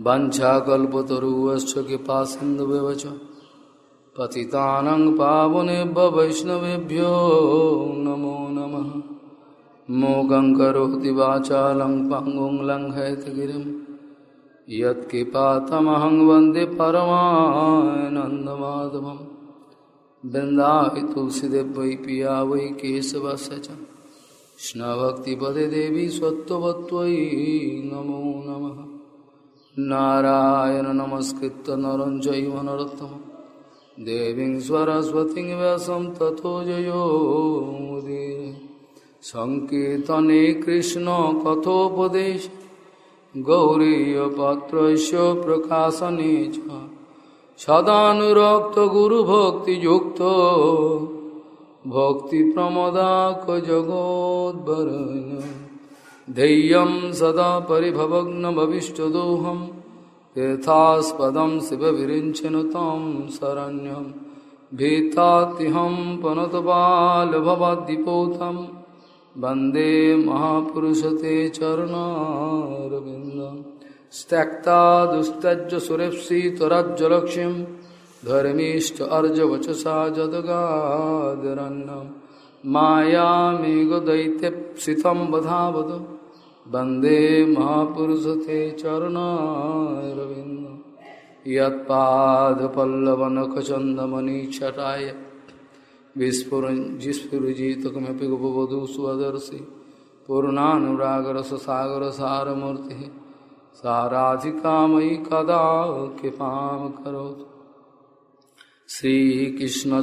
मनोहरम् वञ्चाकल्पतरुवश्च कृपा सिन्धुव्यवच पतितानं पावनेभ्य वैष्णवेभ्यो नमो नमः। मूगं करोति वाचालं पङ्गुं लङ्घयतगिरिं यत्कृपातमहं वंदे तुलसीदेव वै पिया वै केशवस्य च। देवी स्वत्ववत्त्वयि नमो नमः। নারায়ণ নমস্কৃত নর জৈব দেবী সরস্বতী ব্যাসম তথো জয়োদীর সংকীর্তনে কৃষ্ণ কথোপদেশ গৌরীপত্র প্রকাশনে সদানুরক্ত গুরুভক্তিযুক্ত ভক্তি প্রমদাক জগোদ্বরণ धैर्यं सदा परिभवग्नभविष्टदोहं तीर्थास्पदं शिवविरिञ्चनुतां शरण्यं, भीतातिहं पनतपालभवाद्दिपोतं वंदे महापुरुषते चरणारविन्दं। त्यक्ता दुस्तज्ज सुरेप्सि त्वरज्जलक्ष्यं धर्मीष्ट अर्जवचसा जदगादरन्नं। मायामेघदैत्यप्सितं वधावद वंदे महापुरुषते चरणारविन्दं। यत्पादपल्लवनखचन्दमणिच्छटाय विस्फुरजितकमपि गोपवधू स्वदर्शि। पूर्णानुरागरससागरसारमूर्तिः। साराधिकामयि कदा कृपां करोतु श्रीकृष्ण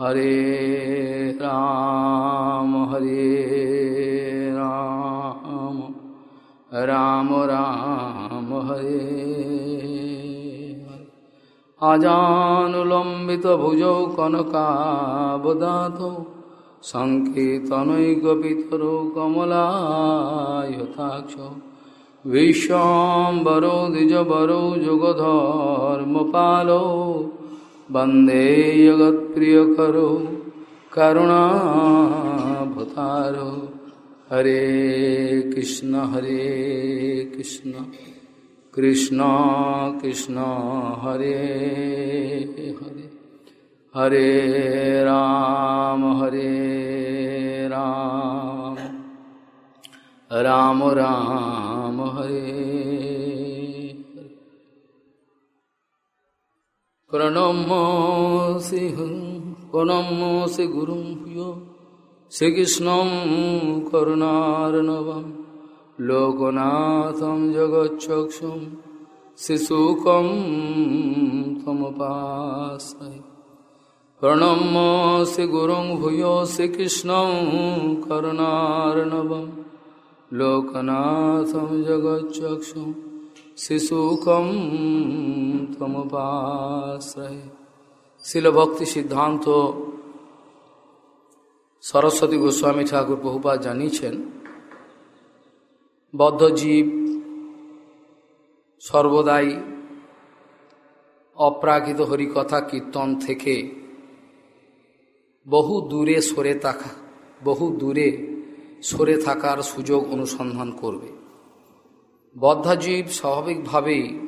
হরে রাম হরে রাম রাম রাম, হরে আজানুলম্বিত ভুজৌ কনকাবদাত সংকেতনৈকিতর কমলাক্ষ বিশ্বম্বর বিশ্বম্বরো, দ্বিজবরো, যুগধর্মপালো वंदे जगत्प्रियकरो, करुणाभतारो। हरे कृष्ण हरे कृष्ण। कृष्ण कृष्ण, हरे हरे। हरे राम हरे राम। राम राम, हरे প্রণমসি প্রণমসি গুরু প্রিয়। শ্রীকৃষ্ণম করুণার্ণবম লোকনাথম জগচ্ছক্ষম শিশুকম তমপাশ্রয় প্রণমসি গুরু ভূয়, শ্রীকৃষ্ণম করুণার্ণবম লোকনাথম জগচ্ছক্ষম শিশুকম তমুপাশ্রয় শিলভক্তি সিদ্ধান্ত সরস্বতী গোস্বামী ঠাকুর বহুবার জানিয়েছেন বদ্ধজীব সর্বদাই অপ্রাকৃত হরিকথা কীর্তন থেকে বহু দূরে সরে থাকা বহু দূরে সরে থাকার সুযোগ অনুসন্ধান করবে বদ্ধাজীব স্বাভাবিকভাবেই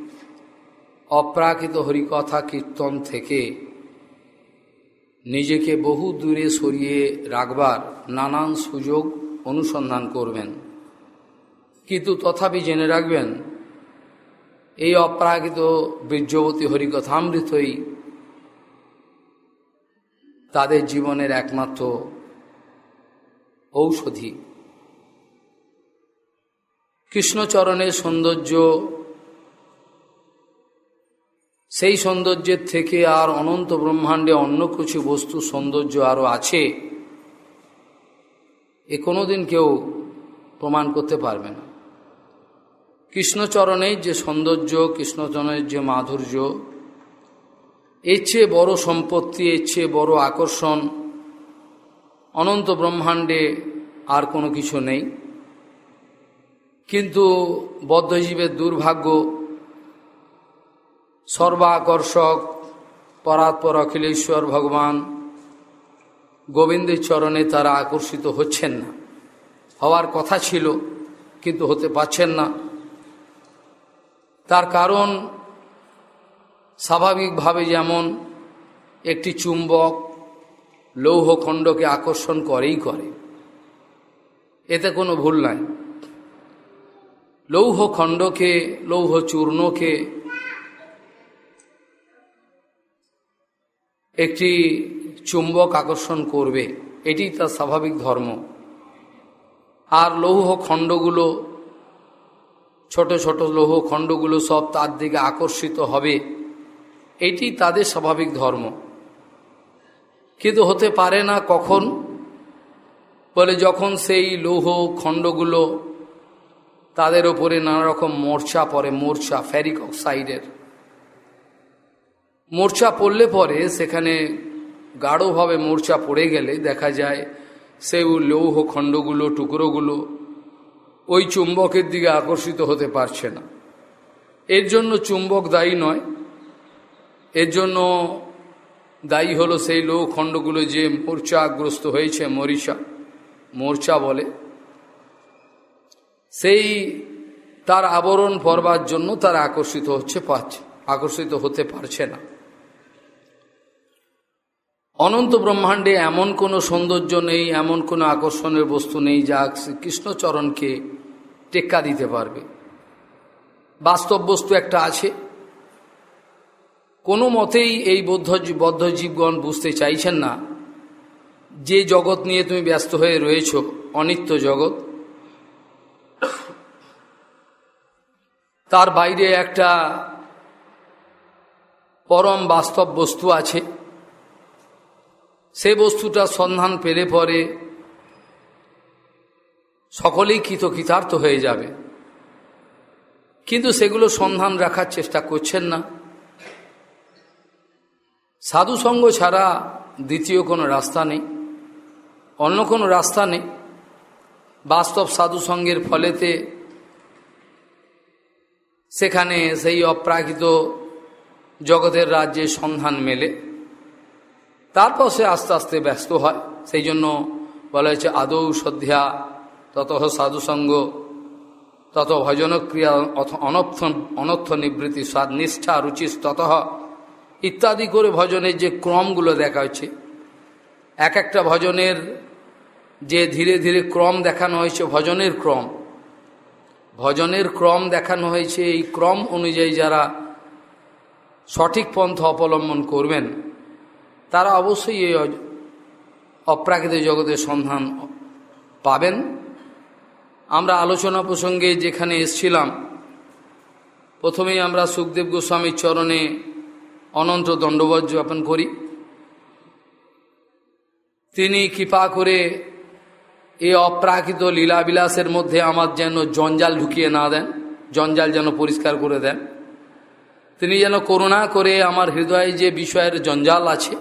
অপ্রাকৃত হরিকথা কীর্তন থেকে নিজেকে বহু দূরে সরিয়ে রাখবার নানান সুযোগ অনুসন্ধান করবেন। কিন্তু তথাপি জেনে রাখবেন, এই অপ্রাকৃত বীর্যবতী হরিকথামৃতই তাদের জীবনের একমাত্র ঔষধি কৃষ্ণচরণের সৌন্দর্য। সেই সৌন্দর্যের থেকে আর অনন্ত ব্রহ্মাণ্ডে অন্য কিছু বস্তু সৌন্দর্য আরও আছে, এ কোনোদিন কেউ প্রমাণ করতে পারবে না। কৃষ্ণচরণের যে সৌন্দর্য, কৃষ্ণচরণের যে মাধুর্য, এর চেয়ে বড় সম্পত্তি, এর চেয়ে বড় আকর্ষণ অনন্ত ব্রহ্মাণ্ডে আর কোনো কিছু নেই। কিন্তু বদ্ধজীবের দুর্ভাগ্য, সর্বাকর্ষক পরাৎপর অখিলেশ্বর ভগবান গোবিন্দের চরণে তারা আকর্ষিত হচ্ছেন না। হওয়ার কথা ছিল, কিন্তু হতে পাচ্ছেন না। তার কারণ স্বাভাবিকভাবে যেমন একটি চুম্বক লৌহখণ্ডকে আকর্ষণ করেই করে, এতে কোনো ভুল নাই। লৌহ খণ্ডকে, লৌহ চূর্ণকে। একটি চুম্বক আকর্ষণ করবে। এটি তার স্বাভাবিক ধর্ম। আর লৌহ খণ্ডগুলো, ছোট ছোট লৌহ খণ্ডগুলো সব তার দিকে আকর্ষিত হবে। এটি তাদের স্বাভাবিক ধর্ম। কিন্তু হতে পারে না কখন? বলে যখন সেই লৌহ খণ্ডগুলো তাদের ওপরে নানা রকম মোর্চা পড়ে মোর্চা ফ্যারিক অক্সাইডের। মোর্চা পড়লে পরে সেখানে গাঢ়ভাবে মোর্চা পড়ে গেলে দেখা যায় সেই লৌহ খণ্ডগুলো, টুকরোগুলো ওই চুম্বকের দিকে আকর্ষিত হতে পারছে না। এর জন্য চুম্বক দায়ী নয়। এর জন্য দায়ী হলো সেই লৌহ খণ্ডগুলো যে মোর্চাগ্রস্ত হয়েছে মরিচা, মোর্চা বলে। সেই তার আবরণ পরবার জন্য তারা আকর্ষিত হচ্ছে পাচ্ছে, আকর্ষিত হতে পারছে না। অনন্ত ব্রহ্মাণ্ডে এমন কোনো সৌন্দর্য নেই, এমন কোনো আকর্ষণের বস্তু নেই যা কৃষ্ণচরণকে টেক্কা দিতে পারবে। বাস্তব বস্তু একটা আছে। কোনো মতেই এই বৌদ্ধ বদ্ধজীবগণ বুঝতে চাইছেন না যে জগৎ নিয়ে তুমি ব্যস্ত হয়ে রয়েছ, অনিত্য জগৎ। তার বাইরে একটা পরম বাস্তব বস্তু আছে। সে বস্তুটা সন্ধান পেলে পরে সকলেই কৃতকৃতার্থ হয়ে যাবে। কিন্তু সেগুলো সন্ধান রাখার চেষ্টা করছেন না। সাধুসঙ্গ ছাড়া দ্বিতীয় কোনো রাস্তা নেই, অন্য কোনো রাস্তা নেই। বাস্তব সাধুসঙ্গের ফলেতে সেখানে সেই অপ্রাকৃত জগতের রাজ্যে সন্ধান মেলে। তারপর সে আস্তে আস্তে ব্যস্ত হয়। সেই জন্য বলা হয়েছে, আদৌ শ্রদ্ধা তত সাধুসঙ্গ, তত ভজনক্রিয়া, অথ অনর্থ অনর্থ নিবৃত্তি স্বাদ নিষ্ঠা, রুচিস তত, ইত্যাদি করে ভজনের যে ক্রমগুলো দেখা হচ্ছে এক একটা ভজনের যে ধীরে ধীরে ক্রম দেখানো হয়েছে, ভজনের ক্রম। ভজনের ক্রম দেখানো হয়েছে, এই ক্রম অনুযায়ী যারা সঠিক পন্থ অবলম্বন করবেন, তারা অবশ্যই এই অপ্রাকৃত জগতের সন্ধান পাবেন। আমরা আলোচনা প্রসঙ্গে যেখানে এসছিলাম, প্রথমেই আমরা সুখদেব গোস্বামীর চরণে অনন্ত দণ্ডবত করি। তিনি কৃপা করে এই অপ্রাকৃত লীলাবিলাসের মধ্যে আমার যেন জঞ্জাল ঢুকিয়ে না দেন, জঞ্জাল যেন পরিষ্কার করে দেন। তিনি যেন করুণা করে আমার হৃদয়ে যে বিষয়ের জঞ্জাল আছে,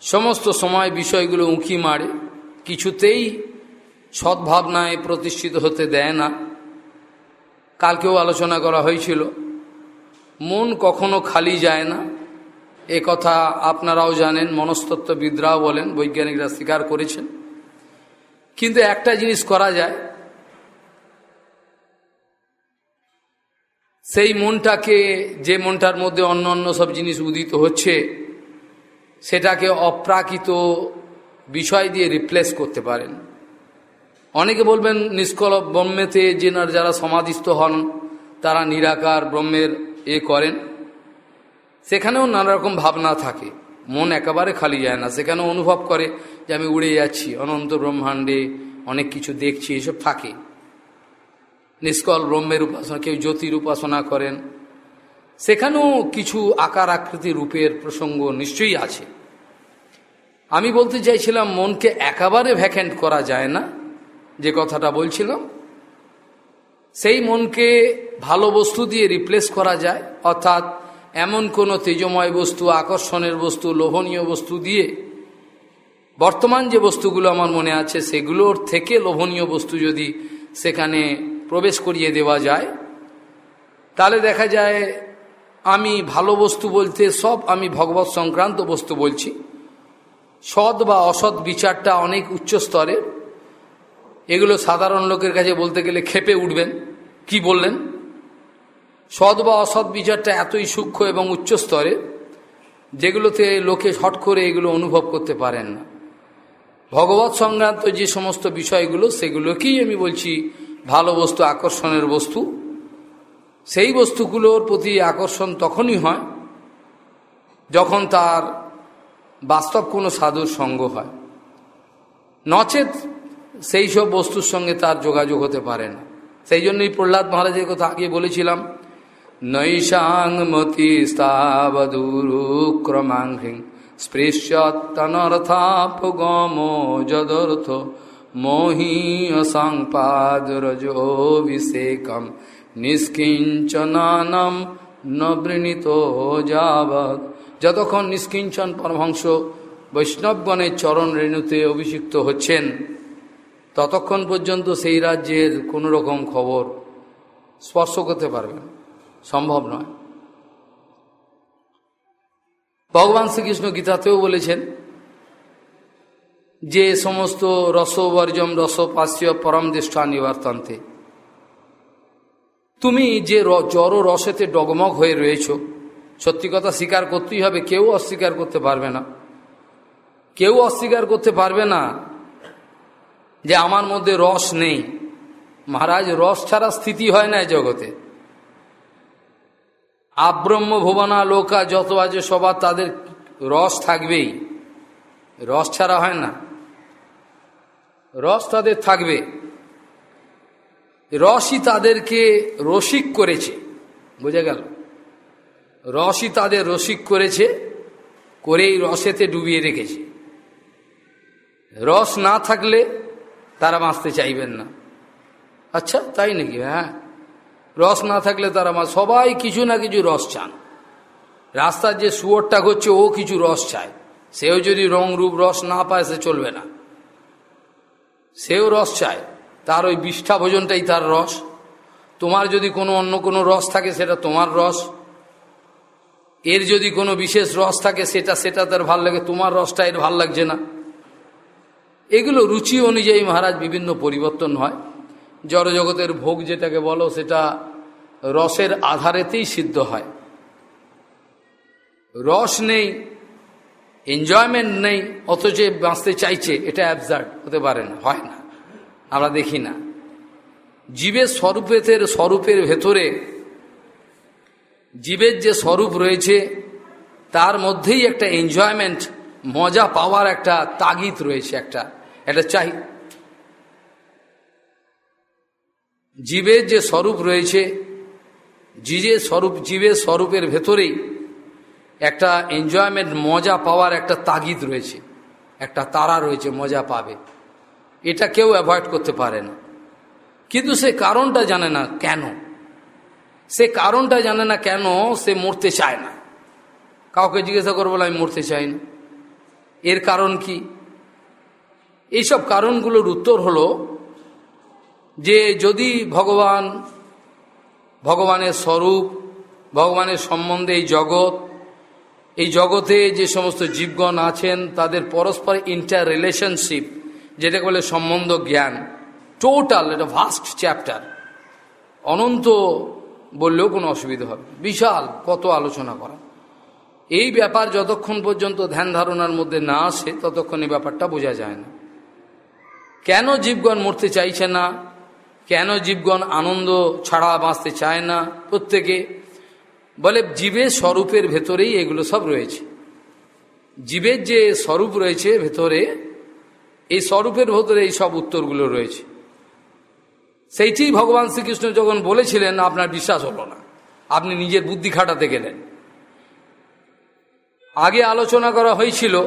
সমস্ত সময় বিষয়গুলো উঁকি মারে, কিছুতেই সদ্ভাবনায় প্রতিষ্ঠিত হতে দেয় না। কালকেও আলোচনা করা হয়েছিল, মন কখনো খালি যায় না। এ কথা আপনারাও জানেন, মনস্তত্ত্ববিদরাও বলেন, বৈজ্ঞানিকরা স্বীকার করেছেন। কিন্তু একটা জিনিস করা যায়। সেই মনটাকে, যে মনটার মধ্যে অন্য অন্য সব জিনিস উদিত হচ্ছে, সেটাকে অপ্রাকৃত বিষয় দিয়ে রিপ্লেস করতে পারেন। অনেকে বলবেন নিষ্কল ব্রহ্মেতে যে যারা সমাধিস্থ হন, তারা নিরাকার ব্রহ্মের এ করেন। সেখানেও নানা রকম ভাবনা থাকে। মন একেবারে খালি যায় না সেখানেও অনুভব করে যে আমি উড়ে যাচ্ছি, অনন্ত ব্রহ্মাণ্ডে অনেক কিছু দেখছি, এসব থাকে। নিষ্কল ব্রহ্মের উপাসনা, কেউ জ্যোতির উপাসনা করেন। সেখানেও কিছু আকার আকৃতি রূপের প্রসঙ্গ নিশ্চয়ই আছে। আমি বলতে চাইছিলাম, মনকে একেবারে ভ্যাকেন্ট করা যায় না, যে কথাটা বলছিলাম। সেই মনকে ভালো বস্তু দিয়ে রিপ্লেস করা যায়, অর্থাৎ এমন কোনো তেজময় বস্তু, আকর্ষণের বস্তু, লোভনীয় বস্তু দিয়ে, বর্তমান যে বস্তুগুলো আমার মনে আছে, সেগুলোর থেকে লোভনীয় বস্তু যদি সেখানে প্রবেশ করিয়ে দেওয়া যায়, তাহলে দেখা যায় আমি ভালো বস্তু বলতে সব আমি ভগবত সংক্রান্ত বস্তু বলছি। সৎ বা অসৎ বিচারটা অনেক উচ্চ স্তরের। এগুলো সাধারণ লোকের কাছে বলতে গেলে খেপে উঠবেন। কি বললেন? সৎ বা অসৎ বিচারটা এতই সূক্ষ্ম এবং উচ্চ স্তরের যেগুলোতে লোকে হট করে এগুলো অনুভব করতে পারেন না। ভগবত সংক্রান্ত যে সমস্ত বিষয়গুলো, সেগুলোকেই আমি বলছি ভালো বস্তু, আকর্ষণের বস্তু। সেই বস্তুগুলোর প্রতি আকর্ষণ তখনই হয় যখন তার বাস্তব কোনো সাধুর সঙ্গ হয়। নচেত সেই সব বস্তুর সঙ্গে তার যোগাযোগ হতে পারে না। সেই জন্যই প্রহ্লাদ মহারাজের কথা আগে বলেছিলাম নৈশাং মতি স্তাবদুরুক্রমাংহ্রিং স্পৃশ্যতনর্থাপগম যদর্থ মোহি অসাংপাদরজোভিষেকম নিষ্কিঞ্চনানম নবৃণীত যাবৎ যতক্ষণ নিষ্কিঞ্চন পরমহংস বৈষ্ণবগণের চরণ রেণুতে অভিষিক্ত হচ্ছেন, ততক্ষণ পর্যন্ত সেই রাজ্যের কোনো রকম খবর স্পর্শ করতে পারবেন সম্ভব নয়। ভগবান শ্রীকৃষ্ণ গীতাতেও বলেছেন, যে সমস্ত রসবর্জম রসপাস্য পরম দৃষ্টা নিবর্তন্তে। তুমি যে জড় রসেতে ডগমগ হয়ে রয়েছ, সত্যি কথা স্বীকার করতেই হবে, কেউ অস্বীকার করতে পারবে না। কেউ অস্বীকার করতে পারবে না যে আমার মধ্যে রস নেই। মহারাজ, রস ছাড়া স্থিতি হয় না জগতে। আব্রহ্ম ভুবনা লোকা যত আছে সবার তাদের রস থাকবেই। রস ছাড়া হয় না। রস তাদের থাকবে। রসই তাদেরকে রসিক করেছে। বোঝা গেল? রসই তাদের রসিক করেছে, করেই রসেতে ডুবিয়ে রেখেছে। রস না থাকলে তারা বাঁচতে চাইবেন না। আচ্ছা তাই নাকি? হ্যাঁ। রস না থাকলে তারা মা সবাই কিছু না কিছু রস চান। রাস্তার যে শুয়োরটা করছে, ও কিছু রস চায়। সেও যদি রং রূপ রস না পায়, সে চলবে না। সেও রস চায়। তার ওই বিষ্ঠা ভোজনটাই তার রস। তোমার যদি কোনো অন্য কোনো রস থাকে, সেটা তোমার রস। এর যদি কোনো বিশেষ রস থাকে, সেটা সেটা তার ভালো লাগে। তোমার রসটা এর ভালো লাগছে না। এগুলো রুচি অনুযায়ী মহারাজ বিভিন্ন পরিবর্তন হয়। জড়জগতের ভোগ যেটাকে বলো, সেটা রসের আধারেতেই সিদ্ধ হয়। রস নেই এনজয়মেন্ট নেই, অথচ বাঁচতে চাইছে, এটা অ্যাবজার্ড হতে পারে না, হয় না, আমরা দেখি না। জীবের স্বরূপের স্বরূপের ভেতরে, জীবের যে স্বরূপ রয়েছে, তার মধ্যেই একটা এনজয়মেন্ট মজা পাওয়ার একটা তাগিদ রয়েছে একটা একটা চাই জীবের যে স্বরূপ রয়েছে, জীবের স্বরূপ, জীবের স্বরূপের ভেতরেই একটা এনজয়মেন্ট মজা পাওয়ার একটা তাগিদ রয়েছে, একটা তারা রয়েছে, মজা পাবে। এটা কেউ অ্যাভয়েড করতে পারে না। কিন্তু সে কারণটা জানে না কেন। সে কারণটা জানে না কেন সে মরতে চায় না। কাউকে জিজ্ঞাসা করব, আমি মরতে চাই না। এর কারণ কি? এইসব কারণগুলোর উত্তর হলো যে যদি ভগবান, ভগবানের স্বরূপ, ভগবানের সম্বন্ধে এই জগৎ, এই জগতে যে সমস্ত জীবগণ আছেন, তাদের পরস্পর ইন্টার রিলেশনশিপ যেটাকে বলে সম্বন্ধ জ্ঞান টোটাল এটা ভাস্ট চ্যাপ্টার অনন্ত বললেও কোনো অসুবিধা হবে বিশাল, কত আলোচনা করা। এই ব্যাপার যতক্ষণ পর্যন্ত ধ্যান ধারণার মধ্যে না আসে, ততক্ষণ এই ব্যাপারটা বোঝা যায় না। কেন জীবগণ মরতে চাইছে না? কেন জীবগণ আনন্দ ছাড়া বাঁচতে চায় না? প্রত্যেকে বলে, জীবের স্বরূপের ভেতরেই এগুলো সব রয়েছে। জীবের যে স্বরূপ রয়েছে ভেতরে, এই স্বরূপের ভেতরে এই সব উত্তরগুলো রয়েছে। সেইটি ভগবান শ্রীকৃষ্ণ যখন বলেছিলেন, আপনার বিশ্বাস হলো না। আপনি নিজের বুদ্ধি খাটাতে গেলেন। আগে আলোচনা করা হয়েছিল,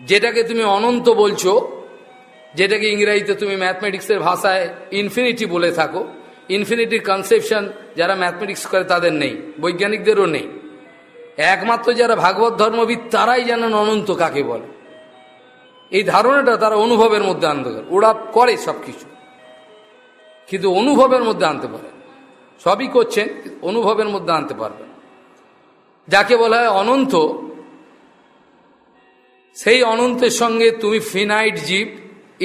যেটাকে তুমি অনন্ত বলছো যেটাকে ইংরেজিতে তুমি ম্যাথমেটিক্সের ভাষায় ইনফিনিটি বলে থাকো। ইনফিনিটির কনসেপশন যারা ম্যাথমেটিক্স করে তাদের নেই, বৈজ্ঞানিকদেরও নেই। একমাত্র যারা ভাগবত ধর্মবিদ তারাই জানেন অনন্ত কাকে বলে। এই ধারণাটা তারা অনুভবের মধ্যে আনতে পারে, ওরা করে সব কিছু কিন্তু অনুভবের মধ্যে আনতে পারে সবই করছেন, অনুভবের মধ্যে আনতে পারবেন যাকে বলা হয় অনন্ত, সেই অনন্তের সঙ্গে তুমি ফিনাইট জীব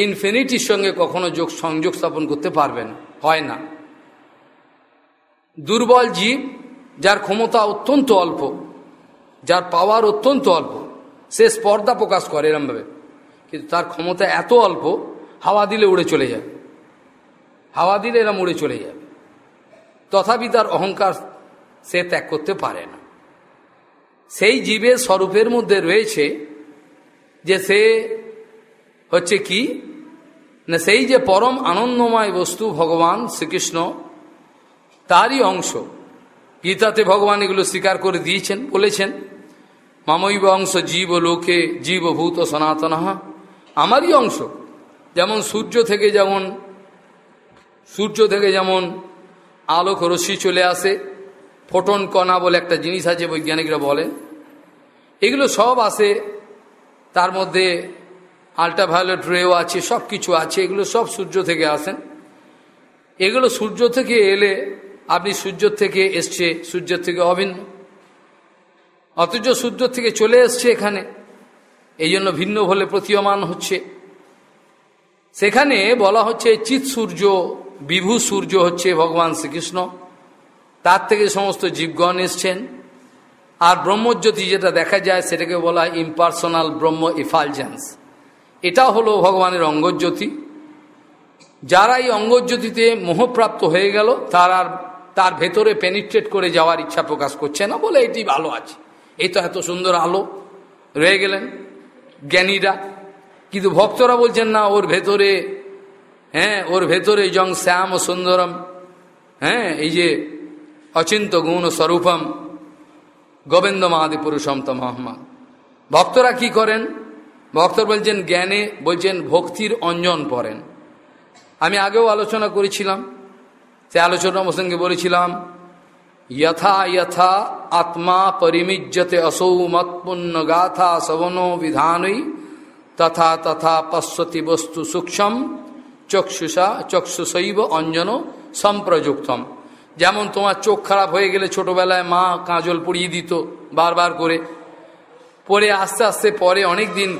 ইনফিনিটির সঙ্গে কখনো যোগ সংযোগ স্থাপন করতে পারবে না, হয় না। দুর্বল জীব, যার ক্ষমতা অত্যন্ত অল্প, যার পাওয়ার অত্যন্ত অল্প, সে স্পর্ধা প্রকাশ করে এরমভাবে। কিন্তু তার ক্ষমতা এত অল্প, হাওয়া দিলে উড়ে চলে যাবে হাওয়া দিলে এরম উড়ে চলে যাবে তথাপি তার অহংকার সে ত্যাগ করতে পারে না। সেই জীবের স্বরূপের মধ্যে রয়েছে যে সে হচ্ছে কি? না, সেই যে পরম আনন্দময় বস্তু ভগবান শ্রীকৃষ্ণ, তারই অংশ। গীতাতে ভগবান এগুলো স্বীকার করে দিয়েছেন, বলেছেন, মামৈব অংশ জীব লোকে জীবভূত সনাতন। আমারই অংশ। যেমন সূর্য থেকে যেমন, সূর্য থেকে যেমন আলোক রশ্মি চলে আসে, ফোটন, কণা বলে একটা জিনিস আছে বৈজ্ঞানিকরা বলেন। এগুলো সব আসে তার মধ্যে আল্ট্রাভায়োলেট রেও আছে সব কিছু আছে, এগুলো সব সূর্য থেকে আসেন। এগুলো সূর্য থেকে এলে আপনি সূর্য থেকে এসছে সূর্যের থেকে অভিন্ন। অথচ সূর্য থেকে চলে এসছে এখানে এই জন্য ভিন্ন হলে প্রতীয়মান হচ্ছে। সেখানে বলা হচ্ছে চিৎ সূর্য, বিভু সূর্য হচ্ছে ভগবান শ্রীকৃষ্ণ। তার থেকে সমস্ত জীবগণ এসছেন। আর ব্রহ্মজ্যোতি যেটা দেখা যায়, সেটাকে বলা হয় ইম্পার্সোনাল ব্রহ্ম ইফালজেন্স এটা হলো ভগবানের অঙ্গজ্যোতি। যারা এই অঙ্গজ্যোতিতে মোহপ্রাপ্ত হয়ে গেল, তার আর তার ভেতরে পেনিট্রেট করে যাওয়ার ইচ্ছা প্রকাশ করছে না বলে এটি ভালো আছে। এই তো এত সুন্দর আলো রয়ে গেলেন জ্ঞানীরা। কিন্তু ভক্তরা বলছেন, না, ওর ভেতরে হ্যাঁ ওর ভেতরে জং শ্যাম ও সুন্দরম হ্যাঁ এই যে অচিন্ত গুণ স্বরূপম, গোবিন্দ মহাদি পুরুষম তমহমা। ভক্তরা কি করেন? ভক্তর বলছেন, জ্ঞানে, বলছেন, ভক্তির অঞ্জন পড়েন। আমি আগেও আলোচনা করেছিলাম, সে আলোচনা প্রসঙ্গে বলেছিলাম যথা যথা আত্মা পরিমিজ্যতে অসৌ মৎপুণ্য গাথা শবনো বিধানই তথা তথা পশ্যতি বস্তু সূক্ষ্ম চক্ষুষা, চক্ষুষৈব অঞ্জন সম্প্রযুক্তম। যেমন তোমার চোখ খারাপ হয়ে গেলে ছোটবেলায় মা কাজল পরিয়ে দিত বারবার করে, পরে আস্তে আস্তে পরে অনেক দিন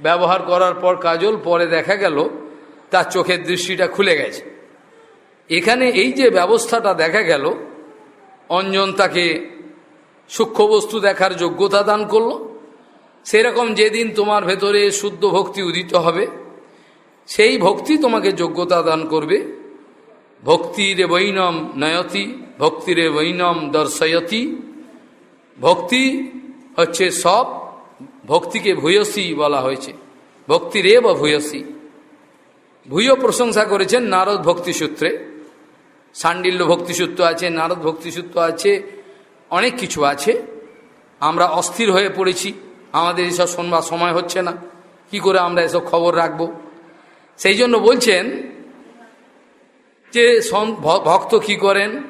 ব্যবহার করার পর কাজল পরে দেখা গেল, তার চোখের দৃষ্টিটা খুলে গেছে। এখানে এই যে ব্যবস্থাটা দেখা গেল, অঞ্জন তাকে সূক্ষ্ম বস্তু দেখার যোগ্যতা দান করল। সেরকম যেদিন তোমার ভেতরে শুদ্ধ ভক্তি উদিত হবে, সেই ভক্তি তোমাকে যোগ্যতা দান করবে। ভক্তিরে বৈনম নয়তি, ভক্তিরে বৈনম দর্শয়তি। ভক্তি হচ্ছে সব ভক্তিকে ভূয়সী বলা হয়েছে। ভক্তিরে বা ভূয়সী। ভূয় প্রশংসা করেছেন নারদ ভক্তিসূত্রে। সান্ডিল্য ভক্তিসূত্র আছে, নারদ ভক্তিসূত্র আছে, অনেক কিছু আছে। আমরা অস্থির হয়ে পড়েছি। আমাদের এসব শোনবার সময় হচ্ছে না। কি করে আমরা এসব খবর রাখব? সেই জন্য বলছেন যে ভক্ত কি করেন?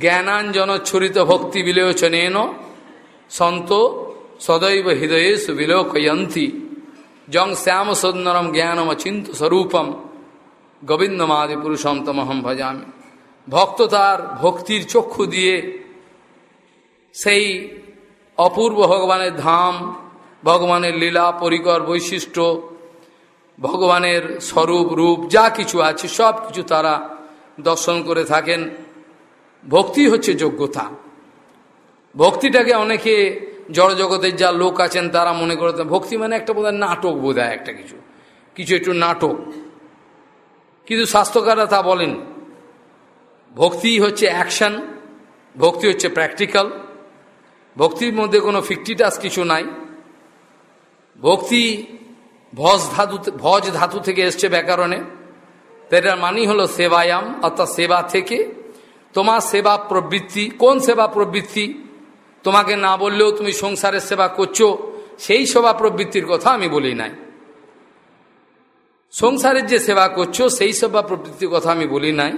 জ্ঞানাঞ্জনচ্ছরিত ভক্তি বিলোচনেন সন্ত সদৈব হৃদয়ে সুবিলোকয়ন্তী জং শ্যাম সুন্দরম জ্ঞানম অচিন্ত স্বরূপম। গোবিন্দমাদি পুরুষম তমহম ভজামি। ভক্ত তার ভক্তির চক্ষু দিয়ে সেই অপূর্ব ভগবানের ধাম, ভগবানের লীলা, পরিকর বৈশিষ্ট্য, ভগবানের স্বরূপ, রূপ, যা কিছু আছে, সব কিছু তারা দর্শন করে থাকেন। ভক্তি হচ্ছে যোগ্যতা। ভক্তিটাকে অনেকে জড়জগতের যা লোক আছেন তারা মনে করে ভক্তি মানে একটা বোধহয় নাটক বোধ একটা কিছু। কিছু একটু নাটক। কিন্তু স্বাস্থ্যকাররা তা বলেন, ভক্তি হচ্ছে অ্যাকশন, ভক্তি হচ্ছে প্র্যাকটিক্যাল, ভক্তির মধ্যে কোনো ফিকটিটাস কিছু নাই। ভক্তি ভজ ধাতু ভজ ধাতু থেকে এসছে ব্যাকরণে। এটার মানি হলো সেবায়াম, অর্থাৎ সেবা থেকে তোমার সেবা প্রবৃত্তি, কোন সেবা প্রবৃত্তি? তোমাকে না বললেও তুমি সংসারের সেবা করছ, সেই সেবা প্রবৃত্তির কথা আমি বলি নাই। সংসারের যে সেবা করছ, সেই সেবা প্রবৃত্তির কথা আমি বলি নাই।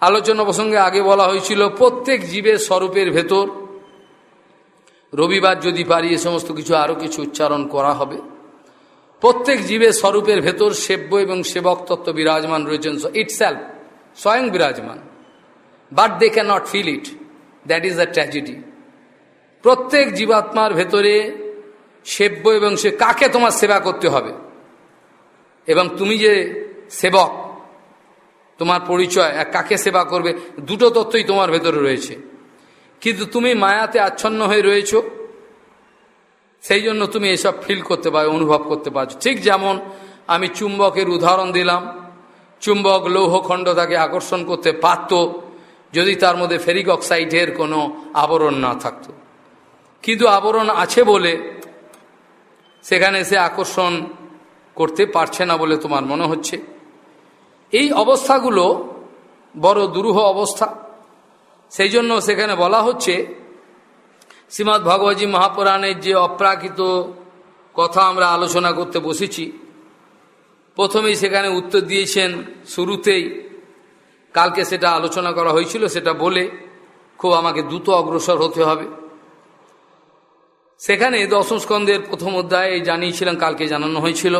আলোচনা প্রসঙ্গে আগে বলা হয়েছিল, প্রত্যেক জীবের স্বরূপের ভেতর রবিবার যদি পারি, এ সমস্ত কিছু আরও কিছু উচ্চারণ করা হবে। প্রত্যেক জীবের স্বরূপের ভেতর সেব্য এবং সেবক তত্ত্ব বিরাজমান রয়েছেন। ইট সেলফ স্বয়ং বিরাজমান। But they can not feel it that is the tragedy প্রত্যেক জীবাত্মার ভেতরে সেব্য এবং সে কাকে তোমার সেবা করতে হবে? এবং তুমি যে সেবক, তোমার পরিচয় এক কাকে সেবা করবে, দুটো তত্ত্বই তোমার ভেতরে রয়েছে। কিন্তু তুমি মায়াতে আচ্ছন্ন হয়ে রয়েছ। সেই জন্য তুমি এসব ফিল করতে পারো, অনুভব করতে পারছ। ঠিক যেমন আমি চুম্বকের উদাহরণ দিলাম। চুম্বক লৌহখণ্ড তাকে আকর্ষণ করতে পারত, যদি তার মধ্যে ফেরিক অক্সাইডের কোনো আবরণ না থাকতো। কিন্তু আবরণ আছে বলে সেখানে সে আকর্ষণ করতে পারছে না বলে তোমার মনে হচ্ছে? এই অবস্থাগুলো বড় দুরূহ অবস্থা। সেই জন্য সেখানে বলা হচ্ছে শ্রীমৎ ভগবতী মহাপুরাণের যে অপ্রাকৃত কথা আমরা আলোচনা করতে বসেছি, প্রথমেই সেখানে উত্তর দিয়েছেন, শুরুতেই কালকে সেটা আলোচনা করা হয়েছিল, সেটা বলে খুব আমাকে দ্রুত অগ্রসর হতে হবে। সেখানে দশম স্কন্ধের প্রথম অধ্যায়ে জানিয়েছিলাম, কালকে জানানো হয়েছিল।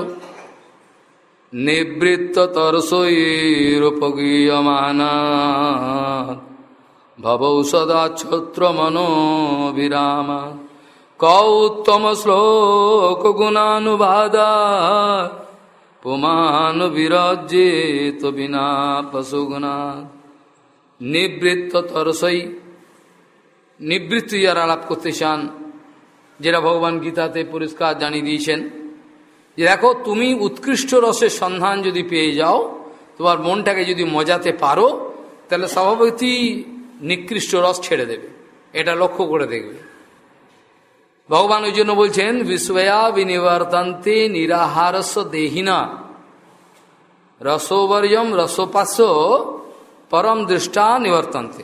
নিবৃত্ত তরসৈরূপগীয়মানা ভবৌ সদা ছত্র মনোবিরাম কৌত্তম শ্লোক গুণানুবাদা পুমান বিরাজ্যেত বিনা পশুগুণা নিবৃত্ত তরসই নিবৃত্তি যারা আলাপ করতে চান যেটা ভগবান গীতাতে পরিষ্কার জানিয়ে দিয়েছেন, যে দেখো, তুমি উৎকৃষ্ট রসের সন্ধান যদি পেয়ে যাও, তোমার মনটাকে যদি মজাতে পারো, তাহলে স্বভাবতই নিকৃষ্ট রস ছেড়ে দেবে। এটা লক্ষ্য করে দেখবে। ভগবান ওই জন্য বলছেন বিশ্বয়া বিনিবর্তন্তে নিরাহারস্য দেহিনা। রসোবর্যম রসোপাস্য পরম দৃষ্টা নিবর্তন্তে।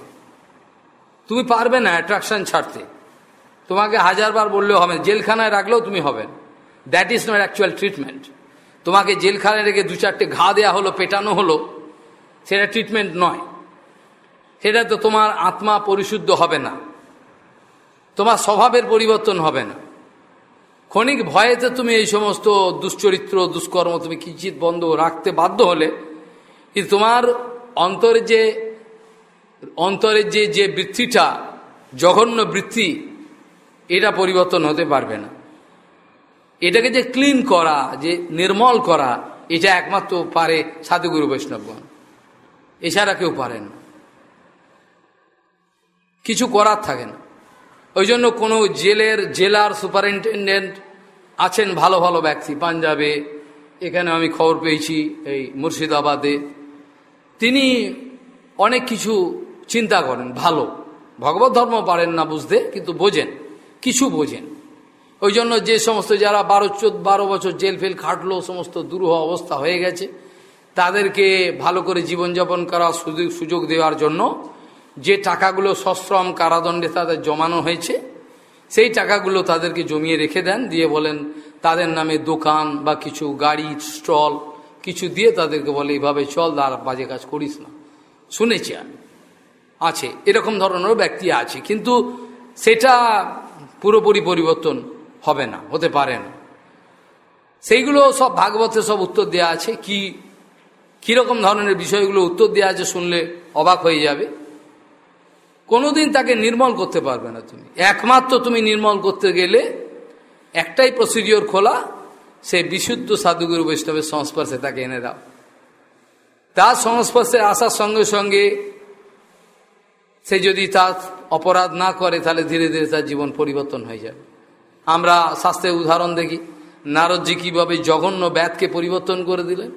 তুমি পারবে না অ্যাট্রাকশন ছাড়তে। তোমাকে হাজারবার বললেও হবে জেলখানায় রাখলেও তুমি হবে that is not actual treatment তোমাকে জেলখানায় রেখে দু চারটে ঘা দেওয়া হলো, পেটানো হলো, সেটা ট্রিটমেন্ট নয়। সেটা তো তোমার আত্মা পরিশুদ্ধ হবে না। তোমার স্বভাবের পরিবর্তন হবে না। ক্ষণিক ভয়েতে তুমি এই সমস্ত দুশ্চরিত্র, দুষ্কর্ম তুমি কিঞ্চিত বন্ধ রাখতে বাধ্য হলে, কিন্তু তোমার অন্তরের যে অন্তরের যে যে বৃত্তিটা, জঘন্য বৃত্তি এটা পরিবর্তন হতে পারবে না। এটাকে যে ক্লিন করা, যে নির্মল করা, এটা একমাত্র পারে সাধুগুরু বৈষ্ণবগণ এছাড়া কেউ পারেন কিছু করার থাকে না। ওই জন্য কোনো জেলের, জেলার সুপারিনটেন্ডেন্ট আছেন ভালো ভালো ব্যক্তি, পাঞ্জাবে। এখানে আমি খবর পেয়েছি এই মুর্শিদাবাদে। তিনি অনেক কিছু চিন্তা করেন, ভালো। ভগবত ধর্ম পারেন না বুঝতে, কিন্তু বোঝেন। কিছু বোঝেন। ওই জন্য যে সমস্ত যারা বারো চোদ্দ, বারো বছর জেল ফেল খাটলো, সমস্ত দুরূহ অবস্থা হয়ে গেছে, তাদেরকে ভালো করে জীবনযাপন করার সুযোগ সুযোগ দেওয়ার জন্য যে টাকাগুলো সশ্রম কারাদণ্ডে তাদের জমানো হয়েছে, সেই টাকাগুলো তাদেরকে জমিয়ে রেখে দেন, দিয়ে বলেন, তাদের নামে দোকান বা কিছু গাড়ি, স্টল কিছু দিয়ে তাদেরকে বলে, এইভাবে চল আর বাজে কাজ করিস না। শুনেছি আমি। আছে, এরকম ধরনেরও ব্যক্তি আছে। কিন্তু সেটা পুরোপুরি পরিবর্তন হবে না, হতে পারে না। সেইগুলো সব ভাগবতে সব উত্তর দেওয়া আছে। কি কীরকম ধরনের বিষয়গুলো উত্তর দেওয়া আছে শুনলে অবাক হয়ে যাবে। কোনোদিন তাকে নির্মল করতে পারবে না তুমি। একমাত্র তুমি নির্মল করতে গেলে একটাই প্রসিডিওর খোলা, সে বিশুদ্ধ সাধুগুরু বৈষ্ণবের সংস্পর্শে তাকে এনে দাও। তার সংস্পর্শে আসার সঙ্গে সঙ্গে সে যদি তার অপরাধ না করে তাহলে ধীরে ধীরে তার জীবন পরিবর্তন হয়ে যাবে। আমরা শাস্ত্রের উদাহরণ দেখি। নারদজি কীভাবে জঘন্য ব্যাধকে পরিবর্তন করে দিলেন।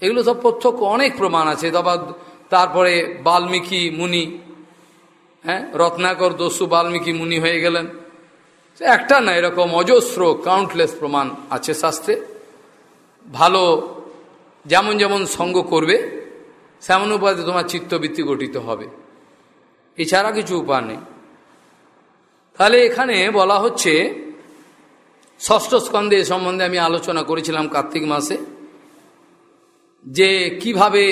এগুলো সব প্রত্যক্ষ, অনেক প্রমাণ আছে। তারপর তারপরে বাল্মীকি মুনি হ্যাঁ রত্নাকর দস্যু বাল্মীকি মুনি হয়ে গেলেন। একটা না, এরকম অজস্র কাউন্টলেস প্রমাণ আছে শাস্ত্রে। ভালো, যেমন যেমন সঙ্গ করবে, সেমন উপায়ে তোমার চিত্তবৃত্তি গঠিত হবে। এছাড়া কিছু উপায় নেই। তাহলে এখানে বলা হচ্ছে, ষষ্ঠ স্কন্ধে এ সম্বন্ধে আমি আলোচনা করেছিলাম কার্তিক মাসে, যে কীভাবে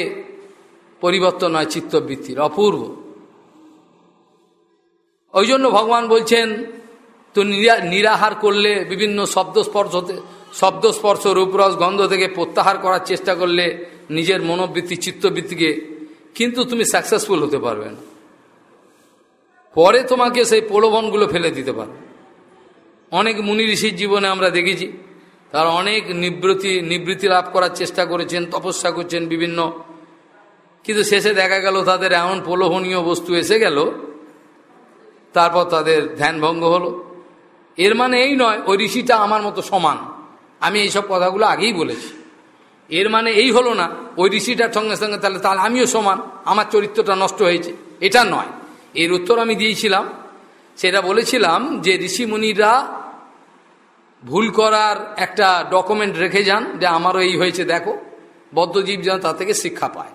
পরিবর্তন হয় চিত্তবৃত্তির, অপূর্ব। ওই জন্য ভগবান বলছেন, তো নিরাহার করলে বিভিন্ন শব্দস্পর্শ শব্দস্পর্শ রূপরস, গন্ধ থেকে প্রত্যাহার করার চেষ্টা করলে নিজের মনোবৃত্তি, চিত্তবৃত্তিকে কিন্তু তুমি সাকসেসফুল হতে পারবে না। পরে তোমাকে সেই প্রলোভনগুলো ফেলে দিতে পারবে অনেক মুনি ঋষির জীবনে আমরা দেখেছি, তারা অনেক নিবৃত্তি নিবৃত্তি লাভ করার চেষ্টা করেছেন, তপস্যা করছেন বিভিন্ন। কিন্তু শেষে দেখা গেল তাদের এমন প্রলোভনীয় বস্তু এসে গেল, তারপর তাদের ধ্যানভঙ্গ হলো। এর মানে এই নয়, ওই ঋষিটা আমার মতো সমান। আমি এইসব কথাগুলো আগেই বলেছি। এর মানে এই হলো না, ওই ঋষিটার সঙ্গে সঙ্গে তাহলে তাহলে আমিও সমান, আমার চরিত্রটা নষ্ট হয়েছে, এটা নয়। এর উত্তর আমি দিয়েছিলাম। সেটা বলেছিলাম যে ঋষিমুনিরা ভুল করার একটা ডকুমেন্ট রেখে যান যে আমারও এই হয়েছে, দেখো। বদ্ধজীব যেন তা থেকে শিক্ষা পায়।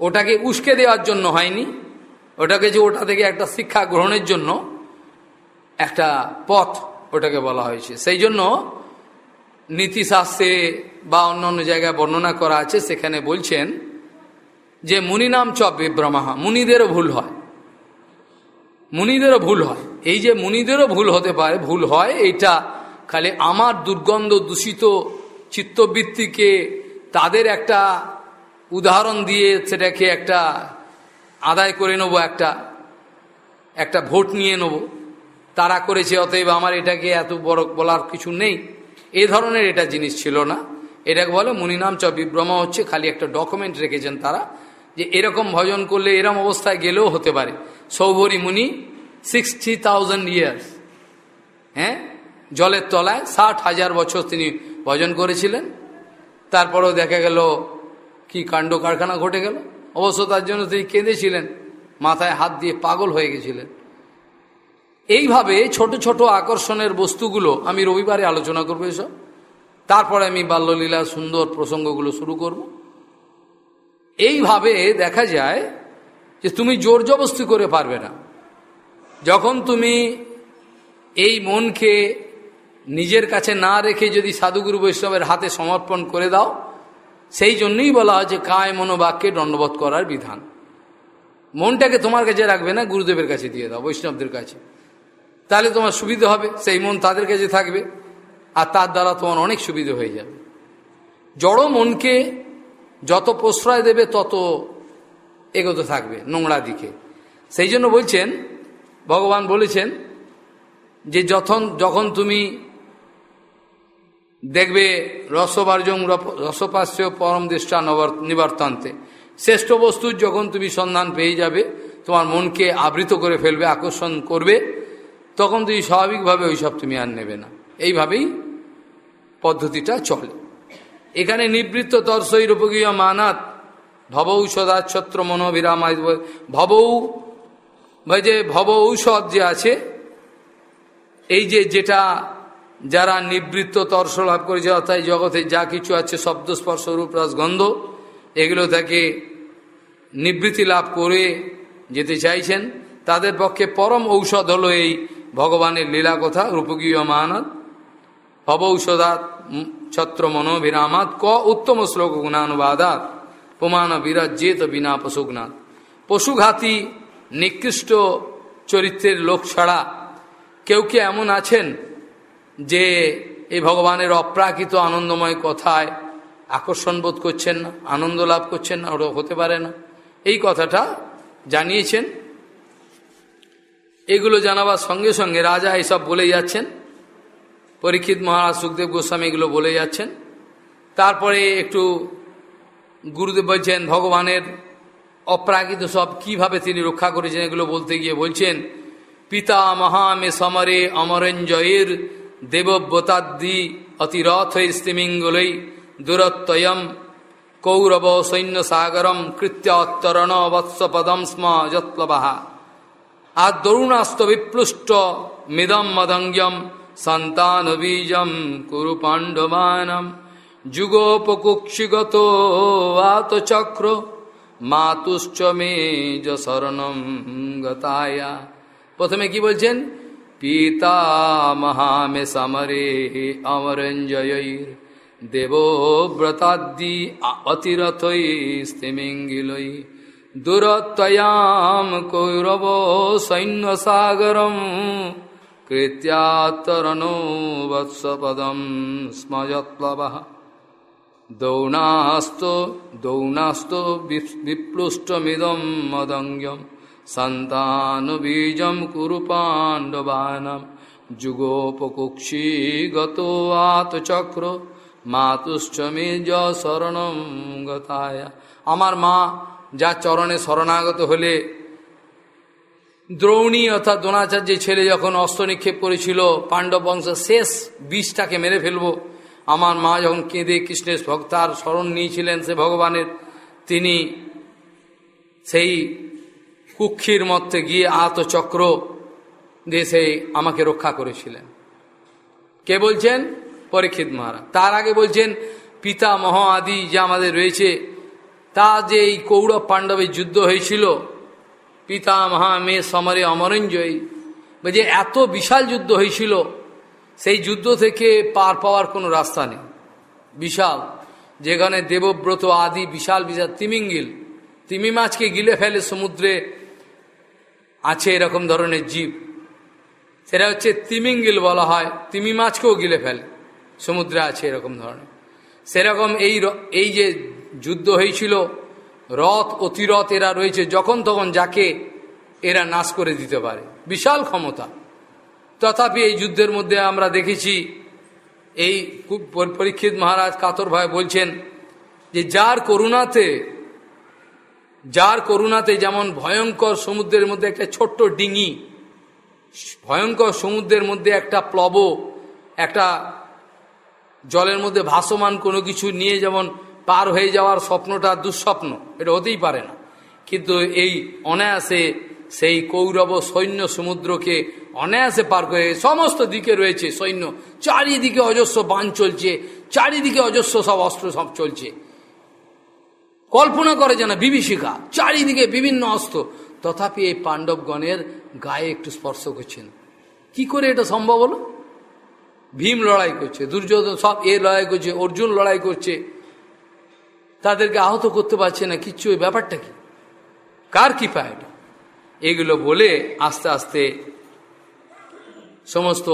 ওটাকে উস্কে দেওয়ার জন্য হয়নি। ওটাকে যে ওটা থেকে একটা শিক্ষা গ্রহণের জন্য একটা পথ ওটাকে বলা হয়েছে। সেই জন্য নীতিশাস্ত্রে বা অন্য অন্য জায়গায় বর্ণনা করা আছে। সেখানে বলছেন যে মুনি নাম চ বিব্রমাহা মুনিদেরও ভুল হয়। মুনিদেরও ভুল হয়। এই যে মুনিদেরও ভুল হতে পারে, ভুল হয় এটা খালি আমার দুর্গন্ধ দূষিত চিত্তবৃত্তিকে তাদের একটা উদাহরণ দিয়ে সেটাকে একটা আদায় করে নেব, একটা একটা ভোট নিয়ে নেব। তারা করেছে, অতএব আমার এটাকে এত বড় বলার কিছু নেই। এ ধরনের এটা জিনিস ছিল না। এটাকে বলে মুনিনাম চ বিভ্রম হচ্ছে। খালি একটা ডকুমেন্ট রেখেছেন তারা যে এরকম ভজন করলে এরম অবস্থায় গেলেও হতে পারে। সৌভরী মুনি সিক্সটি থাউজেন্ড ইয়ার্স হ্যাঁ? জলের তলায় ষাট হাজার বছর তিনি ভজন করেছিলেন। তারপরেও দেখা গেল কি কাণ্ড কারখানা ঘটে গেল। অবশ্য তার জন্য তিনি কেঁদেছিলেন, মাথায় হাত দিয়ে পাগল হয়ে গেছিলেন। এইভাবে ছোট ছোট আকর্ষণের বস্তুগুলো আমি রবিবারে আলোচনা করব এসব। তারপরে আমি বাল্যলীলা সুন্দর প্রসঙ্গগুলো শুরু করব। এইভাবে দেখা যায় যে তুমি জোর জবস্তি করে পারবে না। যখন তুমি এই মনকে নিজের কাছে না রেখে যদি সাধুগুরু বৈষ্ণবের হাতে সমর্পণ করে দাও, সেই জন্যই বলা হয় যে কায় মনোবাক্যে দণ্ডবোধ করার বিধান। মনটাকে তোমার কাছে রাখবে না, গুরুদেবের কাছে দিয়ে দাও, বৈষ্ণবদের কাছে। তাহলে তোমার সুবিধা হবে, সেই মন তাদের কাছে থাকবে, আর তার দ্বারা তোমার অনেক সুবিধা হয়ে যাবে। জড় মনকে যত প্রশ্রয় দেবে, তত এগোতে থাকবে, নোংরা দিকে। সেই জন্য বলছেন, ভগবান বলেছেন যে যখন যখন তুমি দেখবে রসবার্জং রসপাশ্য পরম দৃষ্টা নিবর্তান্তে। শ্রেষ্ঠ বস্তুর যখন তুমি সন্ধান পেয়ে যাবে, তোমার মনকে আবৃত করে ফেলবে, আকর্ষণ করবে, তখন তুমি স্বাভাবিকভাবে ওইসব তুমি আর নেবে না। এইভাবেই পদ্ধতিটা চলে। এখানে নিবৃত্ত তর্সই রূপকীয় মানাত ভব ঔষধাচ্ছত্র মনোবিরামায় ভবৌ ভাই যে ভব ঔষধ যে আছে, এই যে যেটা যারা নিবৃত্ত তর্স লাভ করেছে, অর্থাৎ জগতে যা কিছু আছে, শব্দ, স্পর্শ, রূপ গন্ধ, এগুলো থেকে নিবৃত্তি লাভ করে যেতে চাইছেন, তাদের পক্ষে পরম ঔষধ হলো এই ভগবানের লীলা কথা রূপগীয় মানত অবৌষধাত ছত্র মনোবিরামাত, ক উত্তম শ্লোক গুণানুবাদাত। প্রমাণ বিরাজ্যেত বিনা পশুঘ্নাথ পশুঘাতী নিকৃষ্ট চরিত্রের লোক ছাড়া কেউ কে এমন আছেন যে এই ভগবানের অপ্রাকৃত আনন্দময় কথায় আকর্ষণ বোধ করছেন না, আনন্দ লাভ করছেন না ওরা হতে পারে না? এই কথাটা জানিয়েছেন। এগুলো জানাবার সঙ্গে সঙ্গে রাজা এসব বলে যাচ্ছেন। পরীক্ষিত মহারাজ সুখদেব গোস্বামী এগুলো বলে যাচ্ছেন। তারপরে একটু গুরুদেব বলছেন, ভগবানের অপ্রাকৃত সব কীভাবে তিনি রক্ষা করেছেন এগুলো বলতে গিয়ে বলছেন, পিতা মহামে সমরে অমরঞ্জয়ের দেবব্রতাদ্দি অতিরথ স্তিমিঙ্গলই দূরত্বয়ম কৌরব সৈন্য সাগরম কৃত্যোত্তরণ বৎসপদম স্ম যৎপ্লবাহা আর দরুণাস্ত বিপ্লুষ্ট মিদম মদঙ্গম সন্তান বীজম কুরু পাণ্ডবানম যুগোপকুক্ষিগত আতচক্র মাতুশ্চ মে শরণম গতায়া। প্রথমে কি বলছেন? পিতা মহামে সমরে অমরঞ্জয়ীর, দেবব্রতাদ্দি অতিরথৈ স্তিমিঙ্গিলৈ, দুরত্বয়াম কৌরব সৈন্যসাগরম, কৃত্যাত্তরণো বৎসপদম স্মযৎপ্লবः দৌনাস্ত দৌনাস্ত বিপ্লুষ্টমিদম মদঙ্গম, সন্তানবীজম কুরু পাণ্ডবানাম যুগোপকুক্ষী গত আতচক্র, মাতুষ্ঠমে য শরণম গতায়া। আমার মা যা চরণে শরণাগত হলে, দ্রৌণী অর্থাৎ দ্রোণাচার্যের ছেলে যখন অস্ত্র নিক্ষেপ করেছিল পাণ্ডব বংশ শেষ বিষটাকে মেরে ফেলব। আমার মা যখন কেঁদে কৃষ্ণের ভক্তার স্মরণ নিয়েছিলেন সে ভগবানের, তিনি সেই কুক্ষির মধ্যে গিয়ে আতচক্র দিয়ে সেই আমাকে রক্ষা করেছিলেন। কে বলছেন? পরীক্ষিত মহারাজ। তার আগে বলছেন, পিতা মহ আদি যে আমাদের রয়েছে, তা যে এই কৌরব পাণ্ডবের যুদ্ধ হয়েছিল, পিতা মহা মেয়ে সমরে অমরঞ্জয়ী, যে এত বিশাল যুদ্ধ হয়েছিল সেই যুদ্ধ থেকে পার পাওয়ার কোনো রাস্তা নেই। বিশাল। যেখানে দেবব্রত আদি বিশাল বিশাল তিমিঙ্গিল। তিমি মাছকে গিলে ফেলে সমুদ্রে আছে এরকম ধরনের জীব। সেটা হচ্ছে তিমিঙ্গিল বলা হয়। তিমি মাছকেও গিলে ফেলে। সমুদ্রে আছে এরকম ধরনের। সেরকম এই এই যে যুদ্ধ হয়েছিল, রথ, অতিরথ এরা রয়েছে, যখন তখন যাকে এরা নাশ করে দিতে পারে। বিশাল ক্ষমতা। তথাপি এই যুদ্ধের মধ্যে আমরা দেখেছি, এই পরীক্ষিত মহারাজ কাতর ভাই বলছেন যে যার করুণাতে যার করুণাতে যেমন ভয়ঙ্কর সমুদ্রের মধ্যে একটা ছোট্ট ডিঙি, ভয়ঙ্কর সমুদ্রের মধ্যে একটা প্লব, একটা জলের মধ্যে ভাসমান কোনো কিছু নিয়ে যেমন পার হয়ে যাওয়ার স্বপ্নটা দুঃস্বপ্ন, এটা হতেই পারে না। কিন্তু এই অনায়াসে সেই কৌরব সৈন্য সমুদ্রকে অনায়াসে পার করে সমস্ত দিকে রয়েছে সৈন্য। চারিদিকে অজস্র বান চলছে, চারিদিকে অজস্র সব অস্ত্র সব চলছে। কল্পনা করে যেন বিভীষিকা, চারিদিকে বিভিন্ন অস্ত্র। তথাপি এই পাণ্ডবগণের গায়ে একটু স্পর্শ করছেন। কি করে এটা সম্ভব হলো? ভীম লড়াই করছে, দুর্যোধন সব এ লড়াই করছে, অর্জুন লড়াই করছে। তাদেরকে আহত করতে পারছে না, কিচ্ছু। ওই ব্যাপারটা কি? কার কি এটা? এগুলো বলে আস্তে আস্তে সমস্ত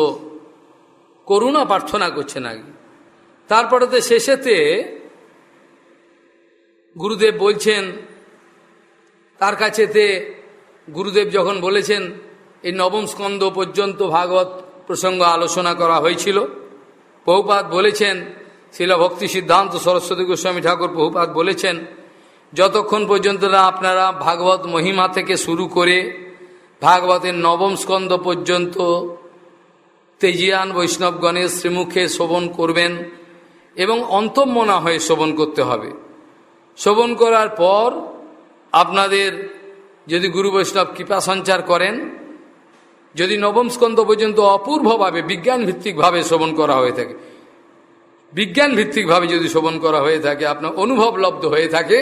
করুণা প্রার্থনা করছেন আগে। তারপরে তো শেষেতে গুরুদেব বলছেন, তার কাছেতে গুরুদেব যখন বলেছেন, এই নবম স্কন্দ পর্যন্ত ভাগবত প্রসঙ্গ আলোচনা করা হয়েছিল। বহুপাত বলেছেন, শিল ভক্তি সিদ্ধান্ত সরস্বতী গোস্বামী ঠাকুর বহুপাত বলেছেন, যতক্ষণ পর্যন্ত না আপনারা ভাগবত মহিমা থেকে শুরু করে ভাগবতের নবম স্কন্দ পর্যন্ত তেজিয়ান বৈষ্ণবগণের শ্রীমুখে শোভন করবেন এবং অন্তঃমনা হয়ে শোভন করতে হবে। শোভন করার পর আপনাদের যদি গুরু বৈষ্ণব কৃপা সঞ্চার করেন, যদি নবম স্কন্ধ পর্যন্ত অপূর্বভাবে বিজ্ঞান ভিত্তিকভাবে শোভন করা হয়ে থাকে বিজ্ঞান ভিত্তিকভাবে যদি শোভন করা হয়ে থাকে, আপনার অনুভবলব্ধ হয়ে থাকে,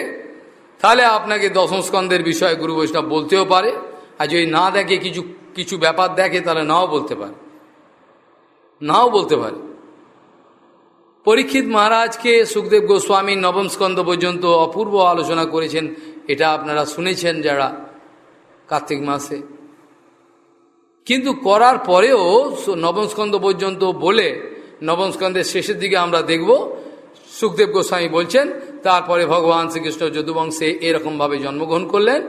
তাহলে আপনাকে দশম স্কন্ধের বিষয়ে গুরু বৈষ্ণব বলতেও পারে, আর যদি না দেখে কিছু কিছু ব্যাপার দেখে, তাহলে নাও বলতে পারে। নাও বলতে পারে। পরীক্ষিত মহারাজকে সুখদেব গোস্বামী নবম স্কন্ধ পর্যন্ত অপূর্ব আলোচনা করেছেন, এটা আপনারা শুনেছেন যারা কার্তিক মাসে। কিন্তু করার পরেও নবম স্কন্ধ পর্যন্ত বলে নবম স্কন্ধের শেষের দিকে আমরা দেখব, সুখদেব গোস্বামী বলছেন, তারপরে ভগবান শ্রীকৃষ্ণ যদুবংশে এরকমভাবে জন্মগ্রহণ করলেন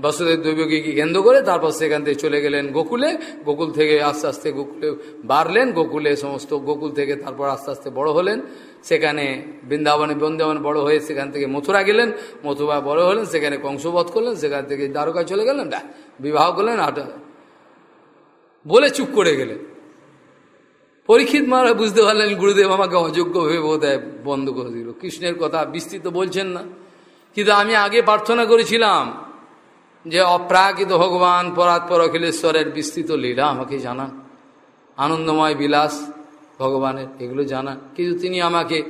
বসুদেব দৈবকে কেন্দ্র করে তারপর সেখান থেকে চলে গেলেন গোকুলে। গোকুল থেকে আস্তে আস্তে গোকুলে বাড়লেন। গোকুলে সমস্ত গোকুল থেকে তারপর আস্তে আস্তে বড় হলেন। সেখানে বৃন্দাবনে বৃন্দাবন বড় হয়ে সেখান থেকে মথুরা গেলেন। মথুরা বড় হলেন, সেখানে কংসবধ করলেন, সেখান থেকে দ্বারকা চলে গেলেন। বিবাহ করলেন আট বলে চুপ করে গেলেন। পরীক্ষিত মহারাজ বুঝতে পারলেন, গুরুদেব আমাকে অযোগ্য হয়ে বোধ বন্ধ করে দিল। কৃষ্ণের কথা বিস্তৃত বলছেন না। কিন্তু আমি আগে প্রার্থনা করেছিলাম যে অপ্রাকৃত ভগবান পরাৎপর অখিলেশ্বরের বিস্তৃত লীলা আমাকে জানান। আনন্দময় বিলাস ভগবানের, এগুলো জানান। কিন্তু তিনি আমাকে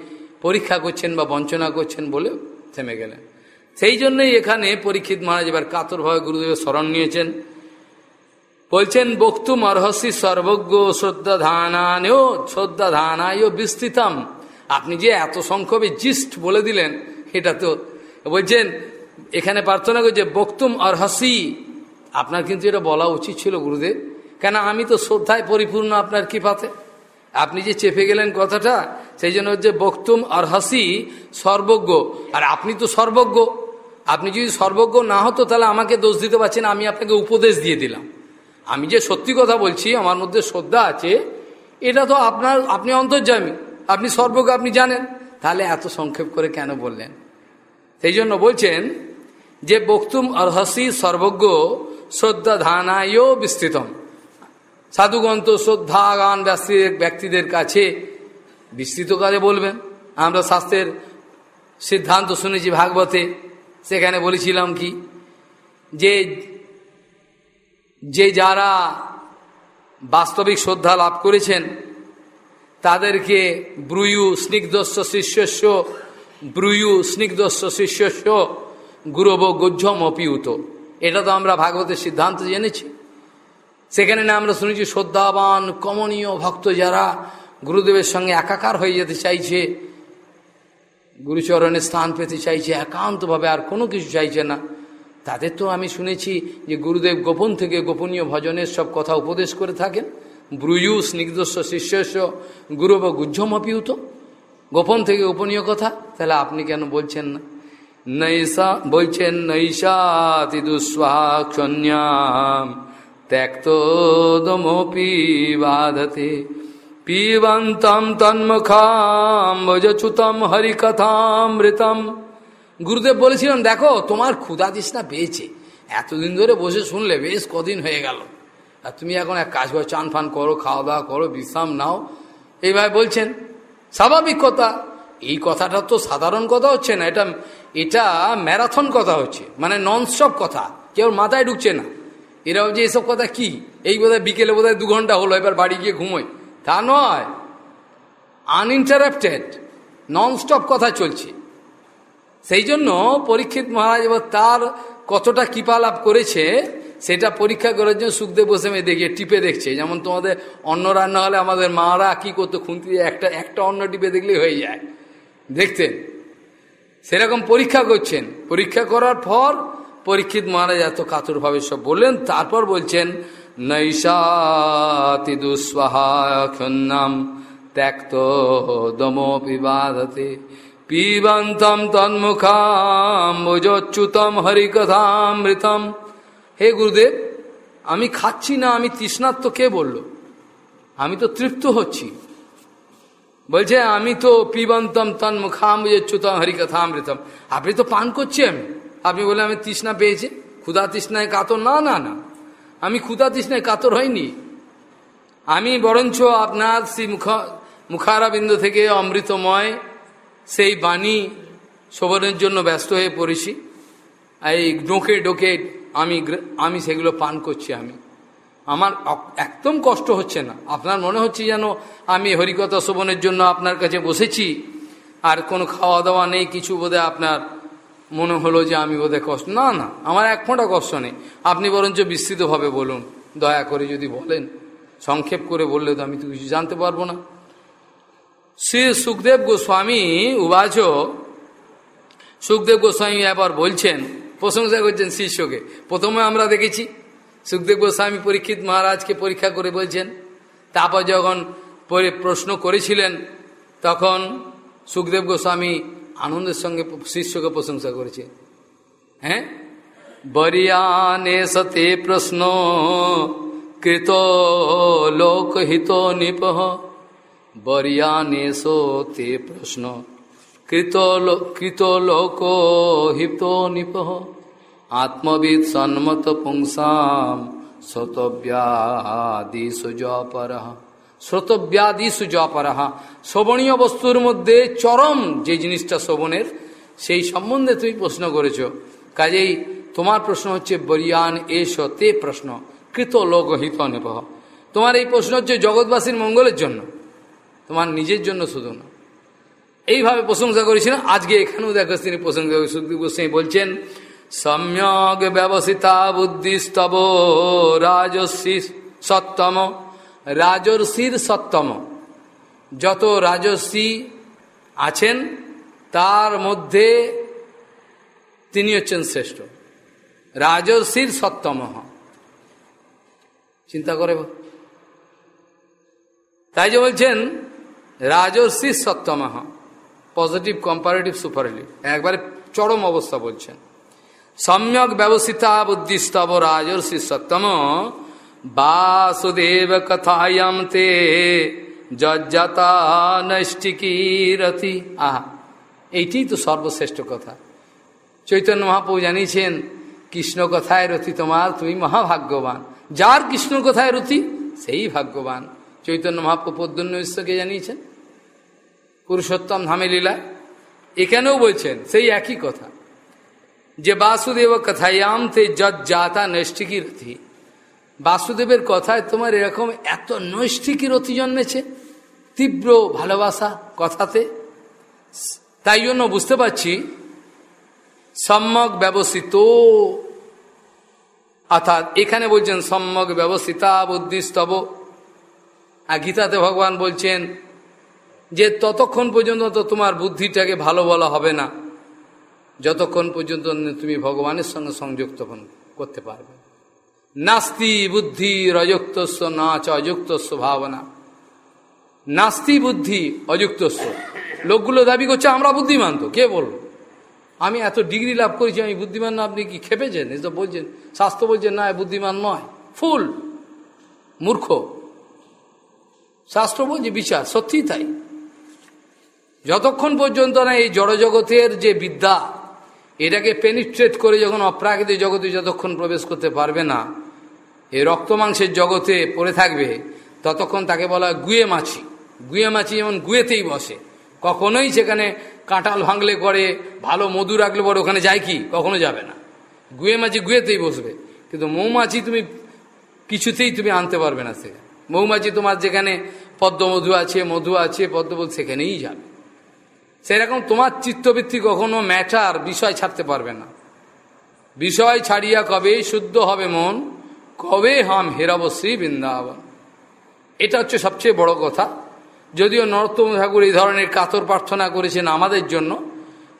পরীক্ষা করছেন বা বঞ্চনা করছেন বলে থেমে গেলেন। সেই জন্যই এখানে পরীক্ষিত মহারাজ এবার কাতরভাবে গুরুদেবের স্মরণ নিয়েছেন। বলছেন বক্তুম অর্হসি সর্বজ্ঞ শ্রদ্ধা ধানানেও শ্রদ্ধা ধানায় বিস্তৃতম। আপনি যে এত সংক্ষেপে জিস্ট বলে দিলেন, এটা তো বলছেন এখানে প্রার্থনা করছে বক্তুম অর্হসি। আপনার কিন্তু এটা বলা উচিত ছিল গুরুদেব। কেন, আমি তো শ্রদ্ধায় পরিপূর্ণ আপনার কৃপাতে। আপনি যে চেপে গেলেন কথাটা, সেই জন্য হচ্ছে বক্তুম অর্হসি, সর্বজ্ঞ। আর আপনি তো সর্বজ্ঞ। আপনি যদি সর্বজ্ঞ না হতো, তাহলে আমাকে দোষ দিতে পারছেন, আমি আপনাকে উপদেশ দিয়ে দিলাম। আমি যে সত্যি কথা বলছি, আমার মধ্যে শ্রদ্ধা আছে, এটা তো আপনার, আপনি অন্তর্জামী আপনি সর্বজ্ঞ, আপনি জানেন। তাহলে এত সংক্ষেপ করে কেন বললেন? সেই জন্য বলছেন যে বক্তুম অর্হসি সর্বজ্ঞ শ্রদ্ধা ধানায় বিস্তৃতম। সাধুগন্ত শ্রদ্ধাগান ব্যক্তিদের কাছে বিস্তৃত কাজে বলবেন। আমরা শাস্ত্রের সিদ্ধান্ত শুনেছি ভাগবতে, সেখানে বলেছিলাম কি, যে যে যারা বাস্তবিক শ্রদ্ধা লাভ করেছেন, তাদেরকে ব্রুয়ু স্নিগ্ধস্ব শিষ্যস্ব ব্রুয়ু স্নিগ্ধস্ব শিষ্যস্ব গুরব গজ্জম অপিউত। এটা তো আমরা ভাগবতের সিদ্ধান্ত জেনেছি। সেখানে না আমরা শুনেছি শ্রদ্ধাবান, কমনীয় ভক্ত যারা গুরুদেবের সঙ্গে একাকার হয়ে যেতে চাইছে, গুরুচরণে স্থান পেতে চাইছে, একান্তভাবে আর কোনো কিছু চাইছে না। তাদের তো আমি শুনেছি যে গুরুদেব গোপন থেকে গোপনীয় ভজনের সব কথা উপদেশ করে থাকেন। ব্রুয়ু স্নিগ্ধস্ব শিষ্যস্ব গুরু বা গুজ্জমপিউত গোপন থেকে গোপনীয় কথা, তাহলে আপনি কেন বলছেন না? নৈসা বলছেন নৈশাতি দুঃস্বাক্ষণ্যাম ত্যক্তোদমপি বাধতে পিবন্তম তন্মুখাম ভজচ্যুতম হরিকথামৃতম গুরুদেব বলেছিলাম দেখো, তোমার ক্ষুদা তৃষ্ণা পেয়েছে। এতদিন ধরে বসে শুনলে বেশ কদিন হয়ে গেল। আর তুমি এখন এক কাজ করো, চান ফান করো, খাওয়া দাওয়া করো, বিশ্রাম নাও। এইভাবে বলছেন। স্বাভাবিক কথা। এই কথাটা তো সাধারণ কথা হচ্ছে না, এটা এটা ম্যারাথন কথা হচ্ছে মানে ননস্টপ কথা, কেউ মাথায় ঢুকছে না। এরা যে এসব কথা কি? এই বোধহয় বিকেলে বোধহয় দু ঘণ্টা হলো, এবার বাড়ি গিয়ে ঘুমোয় তা নয় আনইন্টারাপ্টেড ননস্টপ কথা চলছে। সেই জন্য পরীক্ষিত মহারাজ এবার তার কতটা কৃপা লাভ করেছে, সেটা পরীক্ষা করার জন্য সুখদেব বসে মেয়ে দেখিয়ে টিপে দেখছে। যেমন তোমাদের অন্ন রান্না হলে আমাদের মারা কি করতো, খুন্তি একটা একটা অন্ন টিপে দেখলেই হয়ে যায়। দেখতেন সেরকম পরীক্ষা করছেন। পরীক্ষা করার পর পরীক্ষিত মহারাজ এত কাতরভাবে সব বললেন, তারপর বলছেন, নৈশাতি দুঃস্বাহাক্ষন্নাম ত্যক্ত দমো পিবাধতে পিবন্তম তন্মুখাম্বুজচ্যুতম হরিকথামৃতম হে গুরুদেব, আমি খাচ্ছি না, আমি তৃষ্ণাত্ম কে বলল? আমি তো তৃপ্ত হচ্ছি। বলছে, আমি তো পিবন্তম তন্মুখাম্বুজচ্যুতম হরিকথামৃতম। আপনি তো পান করছি আমি। আপনি বলে আমি তৃষ্ণা পেয়েছি। ক্ষুধা তৃষ্ণায় কাতর? না না না। আমি ক্ষুধা তৃষ্ণায় কাতর হয়নি আমি বরঞ্চ আপনার শ্রী মুখ, মুখারাবিন্দ থেকে অমৃতময় সেই বাণী শোভনের জন্য ব্যস্ত হয়ে পড়েছি। এই ডোকে ডোকে আমি আমি সেগুলো পান করছি আমি। আমার একদম কষ্ট হচ্ছে না। আপনার মনে হচ্ছে যেন আমি হরিকথা শোভনের জন্য আপনার কাছে বসেছি, আর কোনো খাওয়া দাওয়া নেই, কিছু বোধহয় আপনার মনে হলো যে আমি বোধহয় কষ্ট। না না, আমার এক ফোঁটা কষ্ট নেই। আপনি বরঞ্চ বিস্তৃতভাবে বলুন, দয়া করে যদি বলেন। সংক্ষেপ করে বললে তো আমি তো কিছু জানতে পারব না। শ্রী সুখদেব গোস্বামী উবাচ, সুখদেব গোস্বামী এবার বলছেন, প্রশংসা করছেন শিষ্যকে। প্রথমে আমরা দেখেছি সুখদেব গোস্বামী পরীক্ষিত মহারাজকে পরীক্ষা করে বলছেন, তারপর যখন পরে প্রশ্ন করেছিলেন, তখন সুখদেব গোস্বামী আনন্দের সঙ্গে শিষ্যকে প্রশংসা করেছে হ্যাঁ? বরিয়ানে সতে প্রশ্ন, কৃত লোকহিত নিপহ। বরিয়ানেশো তে প্রশ্ন, কৃত কৃত লোক হিত নিপহ। আত্মবিদ সন্মত পুংসাম শতব্যাদিশু জপর শ্রোতব্যাদি সুজপরাহা শোভনীয় বস্তুর মধ্যে চরম যে জিনিসটা শোভনের, সেই সম্বন্ধে তুমি প্রশ্ন করেছ। কাজেই তোমার প্রশ্ন হচ্ছে, বরিয়ান এস তে প্রশ্ন, কৃত লোকহিত নেবহ তোমার এই প্রশ্ন হচ্ছে জগৎবাসীর মঙ্গলের জন্য, তোমার নিজের জন্য শুধু না। এইভাবে প্রশংসা করেছিলেন। আজকে এখানেও দেখো তিনি প্রশংসা সুখদেব গোস্বামী বলছেন সম্যক ব্যবসিতা বুদ্ধিস্তব রাজস্বী সত্তম রাজর্ষির সত্তম যত রাজস্বী আছেন তার মধ্যে তিনি হচ্ছেন শ্রেষ্ঠ রাজর্ষির সত্তম চিন্তা করে তাই যে বলছেন রাজর্ষি সত্তমহ পজিটিভ কম্পারেটিভ সুপারেটিভ একবারে চরম অবস্থা বলছেন সম্যক ব্যবস্থিতা বুদ্ধিস্তব রাজর্ষি সত্তম বাসুদেব কথায়াম তে যজ্জাতা নৈষ্টিকীরতি আহা এইটি তো সর্বশ্রেষ্ঠ কথা চৈতন্য মহাপ্রভু জানিয়েছেন কৃষ্ণ কথায় রতি তোমার তুমি মহাভাগ্যবান যার কৃষ্ণ কথায় রতি সেই ভাগ্যবান চৈতন্য মহাপ্রভু পদ্মন্য ঈশ্বরকে জানিয়েছেন পুরুষোত্তম ধামে লীলা এখানেও বলছেন সেই একই কথা যে বাসুদেব কথায়াম তে যজ্জাতা নৈষ্টিকী রথি বাসুদেবের কথায় তোমার এরকম এত নৈষ্ঠিকী রতি জন্মেছে, তীব্র ভালোবাসা কথাতে। তাই জন্য বুঝতে পারছি, সম্যক ব্যবস্থিত, অর্থাৎ এখানে বলছেন সম্যক ব্যবস্থিতা বুদ্ধিস্তব। আর গীতাতে ভগবান বলছেন যে ততক্ষণ পর্যন্ত তো তোমার বুদ্ধিটাকে ভালো বলা হবে না। যতক্ষণ পর্যন্ত তুমি ভগবানের সঙ্গে সংযুক্ত করতে পারবে। নাস্তি বুদ্ধি রযুক্তস্ব নাচ অযুক্তস্ব ভাবনা। নাস্তি বুদ্ধি অযুক্তস্ব। লোকগুলো দাবি করছে, আমরা বুদ্ধিমান তো, কে বলল? আমি এত ডিগ্রি লাভ করেছি, আমি বুদ্ধিমান না, আপনি কি খেপেছেন? তো বলছেন স্বাস্থ্য বলছেন, না বুদ্ধিমান নয়। ফুল, মূর্খ। শাস্ত্র বলছে, বিচার সত্যি তাই। যতক্ষণ পর্যন্ত না এই জড়জগতের যে বিদ্যা এটাকে পেনিট্রেট করে যখন অপ্রাকৃতিক জগতে যতক্ষণ প্রবেশ করতে পারবে না, এ রক্ত মাংসের জগতে পড়ে থাকবে, ততক্ষণ তাকে বলা হয় গুয়ে মাছি। গুয়ে মাছি যেমন গুয়েতেই বসে। কখনোই সেখানে কাঁঠাল ভাঙলে করে ভালো মধু রাখলে পরে ওখানে যায় কি? কখনো যাবে না। গুয়ে মাছি গুয়েতেই বসবে। কিন্তু মৌমাছি তুমি কিছুতেই তুমি আনতে পারবে না সেখানে মৌমাছি তোমার যেখানে পদ্মমধু আছে, মধু আছে পদ্মবোধ সেখানেই যাবে। সেরকম তোমার চিত্তবৃত্তি কখনো ম্যাটার বিষয় ছাড়তে পারবে না। বিষয় ছাড়িয়া কবে শুদ্ধ হবে মন, কবে হাম হেরাব শ্রী বৃন্দাবন। এটা হচ্ছে সবচেয়ে বড় কথা। যদিও নরোত্তম ঠাকুর এই ধরনের কাতর প্রার্থনা করেছেন আমাদের জন্য,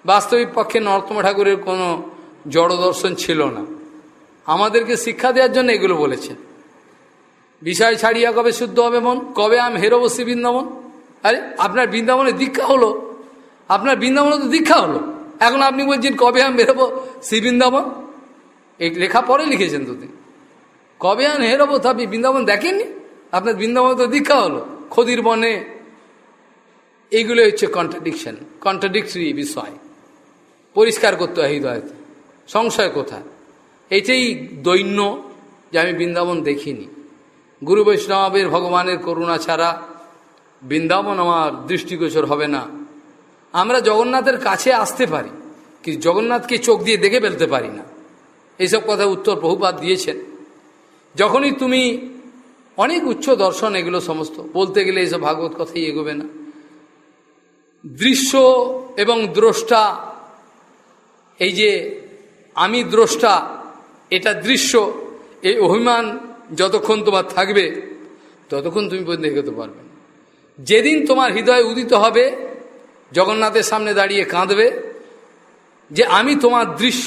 বাস্তবিক পক্ষে নরোত্তম ঠাকুরের কোনো জড় দর্শন ছিল না। আমাদেরকে শিক্ষা দেওয়ার জন্য এগুলো বলেছেন। বিষয় ছাড়িয়া কবে শুদ্ধ হবে মন, কবে আম হেরবশ্রী বৃন্দাবন? আরে, আপনার বৃন্দাবনের দীক্ষা হলো আপনার বৃন্দাবনে তো দীক্ষা হলো। এখন আপনি বলছেন, কবে আমি বেরোবো? শ্রী বৃন্দাবন। এই লেখা পরে লিখেছেন তো তিনি কবে আম হেরবো তো আপনি বৃন্দাবন দেখেননি? আপনার বৃন্দাবনে তো দীক্ষা হলো। খদির বনে। এইগুলো হচ্ছে কন্ট্রাডিকশন কন্ট্রাডিক্টরি বিষয়। পরিষ্কার করতে হয় হৃদয়তে। সংশয় কোথায়? এইটাই দৈন্য যে আমি বৃন্দাবন দেখিনি। গুরু বৈষ্ণবের ভগবানের করুণা ছাড়া বৃন্দাবন আমার দৃষ্টিগোচর হবে না। আমরা জগন্নাথের কাছে আসতে পারি কিন্তু জগন্নাথকে চোখ দিয়ে দেখে ফেলতে পারি না। এইসব কথা উত্তর বহুপাত দিয়েছেন। যখনই তুমি অনেক উচ্চ দর্শন, এগুলো সমস্ত, বলতে গেলে এইসব ভাগবত কথাই এগোবে না। দৃশ্য এবং দ্রষ্টা, এই যে আমি দ্রষ্টা, এটা দৃশ্য, এই অভিমান যতক্ষণ তোমার থাকবে, ততক্ষণ তুমি পর্যন্ত এগোতে পারবে না। যেদিন তোমার হৃদয় উদিত হবে জগন্নাথের সামনে দাঁড়িয়ে কাঁদবে যে আমি তোমার দৃশ্য,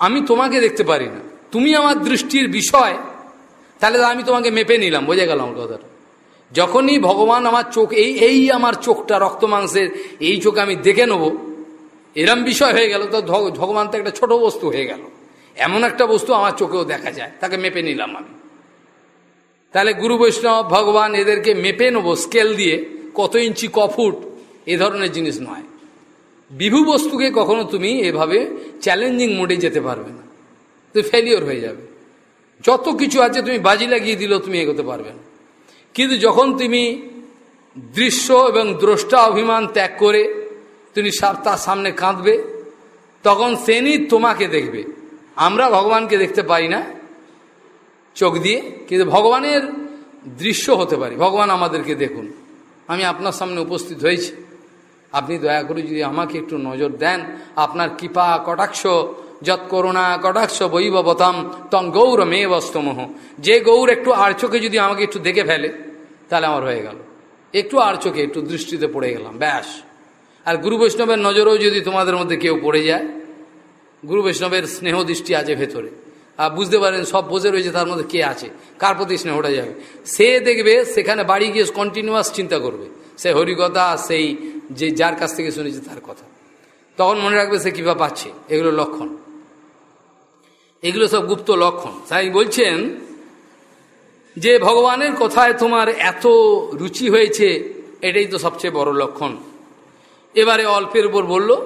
আমি তোমাকে দেখতে পারি না। তুমি আমার দৃষ্টির বিষয়, তাহলে আমি তোমাকে মেপে নিলাম, বোঝা গেল আমার কথাটা। যখনই ভগবান আমার চোখ, এই এই আমার চোখটা, রক্ত মাংসের এই চোখ আমি দেখে নেব, এরম বিষয় হয়ে গেল, তো ভগবান তো একটা ছোট বস্তু হয়ে গেল। এমন একটা বস্তু আমার চোখেও দেখা যায়, তাকে মেপে নিলাম আমি। তাহলে গুরু বৈষ্ণব ভগবান এদেরকে মেপে নেব স্কেল দিয়ে, কত ইঞ্চি, ক ফুট এ ধরনের জিনিস নয়। বিভু বস্তুকে কখনো তুমি এভাবে চ্যালেঞ্জিং মোডে যেতে পারবে না। তুমি ফেলিওর হয়ে যাবে। যত কিছু আছে তুমি বাজি লাগিয়ে দিলেও তুমি এগোতে পারবে না। কিন্তু যখন তুমি দৃশ্য এবং দ্রষ্টা অভিমান ত্যাগ করে তুমি তার সামনে কাঁদবে, তখন সেনি তোমাকে দেখবে। আমরা ভগবানকে দেখতে পাই না চোখ দিয়ে, কিন্তু ভগবানের দৃশ্য হতে পারে। ভগবান আমাদেরকে দেখুন। আমি আপনার সামনে উপস্থিত হয়েছি। আপনি দয়া করে যদি আমাকে একটু নজর দেন, আপনার কৃপা কটাক্ষ যত করুণা কটাক্ষ বৈবতাম তং গৌর মে বস্তমহ যে গৌর একটু আর চোখে যদি আমাকে একটু দেখে ফেলে, তাহলে আমার হয়ে গেল। একটু আর চোখে একটু দৃষ্টিতে পড়ে গেলাম, ব্যাস। আর গুরু বৈষ্ণবের নজরেও যদি তোমাদের মধ্যে কেউ পড়ে যায়, গুরু বৈষ্ণবের স্নেহ দৃষ্টি আছে ভেতরে। আর বুঝতে পারেন, সব বসে রয়েছে, তার মধ্যে কে আছে? কার প্রতি স্নেহটা যাবে? সে দেখবে, সেখানে বাড়ি গিয়ে কন্টিনিউয়াস চিন্তা করবে। সে হরিকথা, সেই যে যার কাছ থেকে শুনেছে তার কথা। তখন মনে রাখবে সে কীভাবে পাচ্ছে। এগুলো লক্ষণ। এগুলো সব গুপ্ত লক্ষণ। তাই বলছেন যে ভগবানের কথায় তোমার এত রুচি হয়েছে, এটাই তো সবচেয়ে বড় লক্ষণ। এবারে অল্পের উপর বলল,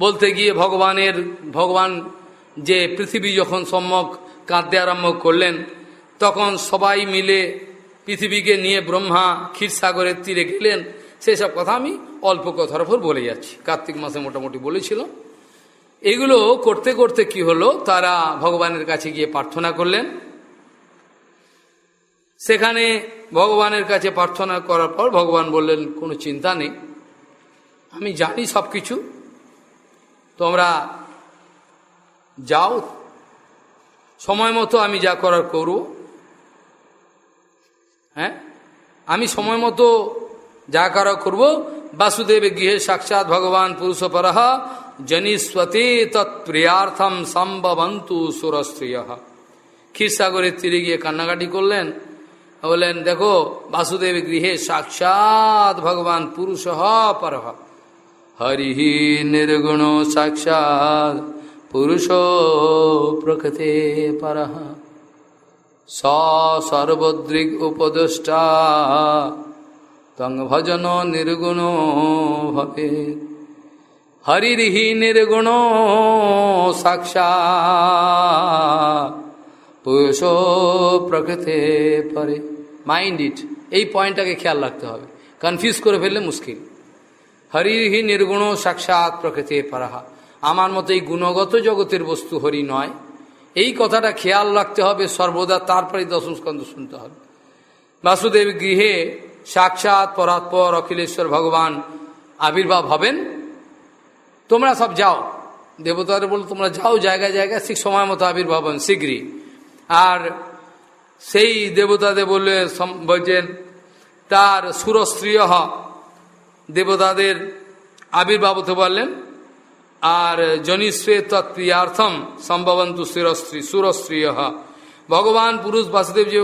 বলতে গিয়ে ভগবানের, ভগবান যে পৃথিবী যখন সম্যক কাঁদতে আরম্ভ করলেন, তখন সবাই মিলে পৃথিবীকে নিয়ে ব্রহ্মা ক্ষীরসাগরের তীরে গেলেন। সেসব কথা আমি অল্প কথার উপর বলে যাচ্ছি। কার্তিক মাসে মোটামুটি বলেছিল। এগুলো করতে করতে কি হলো? তারা ভগবানের কাছে গিয়ে প্রার্থনা করলেন। সেখানে ভগবানের কাছে প্রার্থনা করার পর ভগবান বললেন, কোনো চিন্তা নেই। আমি জানি সব কিছু তোমরা যাও। সময় মতো আমি যা করার করব। হ্যাঁ? আমি সময় মতো যা করা করব বাসুদেব গৃহে সাক্ষাৎ ভগবান পুরুষপরহ জনিস্বতে তৎপ্রিয়ার্থম সম্ভবন্তু সুরস্ত্রিয় ক্ষীরসাগরের তীরে গিয়ে কান্নাকাটি করলেন। বললেন, দেখো, বাসুদেব গৃহে সাক্ষাৎ ভগবান পুরুষ পরহ হরি নির্গুণ সাক্ষাৎ পুরুষ প্রকৃতে পরহ। স সর্বদৃগ উপদেষ্টা তং ভজন নির্গুণ ভবে। হরিহি নির্গুণ সাক্ষাৎ। পুরুষ প্রকৃতে পরে। মাইন্ড ইট এই পয়েন্টটাকে খেয়াল রাখতে হবে। কনফিউজ করে ফেললে মুশকিল। হরিহি নির্গুণ সাক্ষাৎ প্রকৃতি পারাহা। আমার মতো এই গুণগত জগতের বস্তু হরি নয়। এই কথাটা খেয়াল রাখতে হবে সর্বদা, তারপরে দশম স্কন্ধ শুনতে হবে। বাসুদেব গৃহে সাক্ষাৎ, পরাৎপর, অখিলেশ্বর ভগবান আবির্ভাব হবেন। তোমরা সব যাও। দেবতাদের বল তোমরা যাও জায়গায় জায়গায়, ঠিক সময় মতো আবির্ভাব হন, শীঘ্রই। আর সেই দেবতাদের বললে বলছেন, তার সুরস্ত্রীয় দেবতাদের আবির্ভাব হতে পারলেন আর জনিশ্রে তৎপ্রিয়ার্থম সম্ভবন্তু সুরস্ত্রী, সুরস্ত্রীয় ভগবান পুরুষ বাসুদেব যে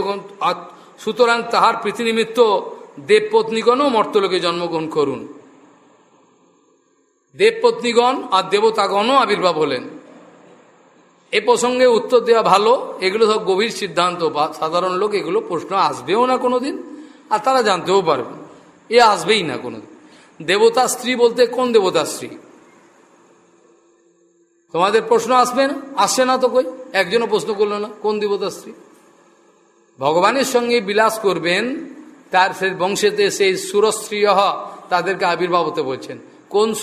সুতরাং তাহার প্রীতিনিমিত্ত দেবপত্নীগণও মর্তলোকে জন্মগ্রহণ করুন। দেবপত্নীগণ আর দেবতাগণও আবির্ভাব হলেন। এ প্রসঙ্গে উত্তর দেওয়া ভালো, এগুলো সব গভীর সিদ্ধান্ত। বা সাধারণ লোক এগুলো প্রশ্ন আসবেও না কোনোদিন, আর তারা জানতেও পারবে এ আসবেই না কোনোদিন। দেবতা স্ত্রী বলতে কোন দেবতা স্ত্রী? তোমাদের প্রশ্ন আসবে না? আসছে না তো কই? একজনও প্রশ্ন করল না, কোন দেবতা স্ত্রী? ভগবানের সঙ্গে বিলাস করবেন তার সে বংশেতে সেই সুরস্ত্রী তাদেরকে আবির্ভাব হতে বলছেন। কোন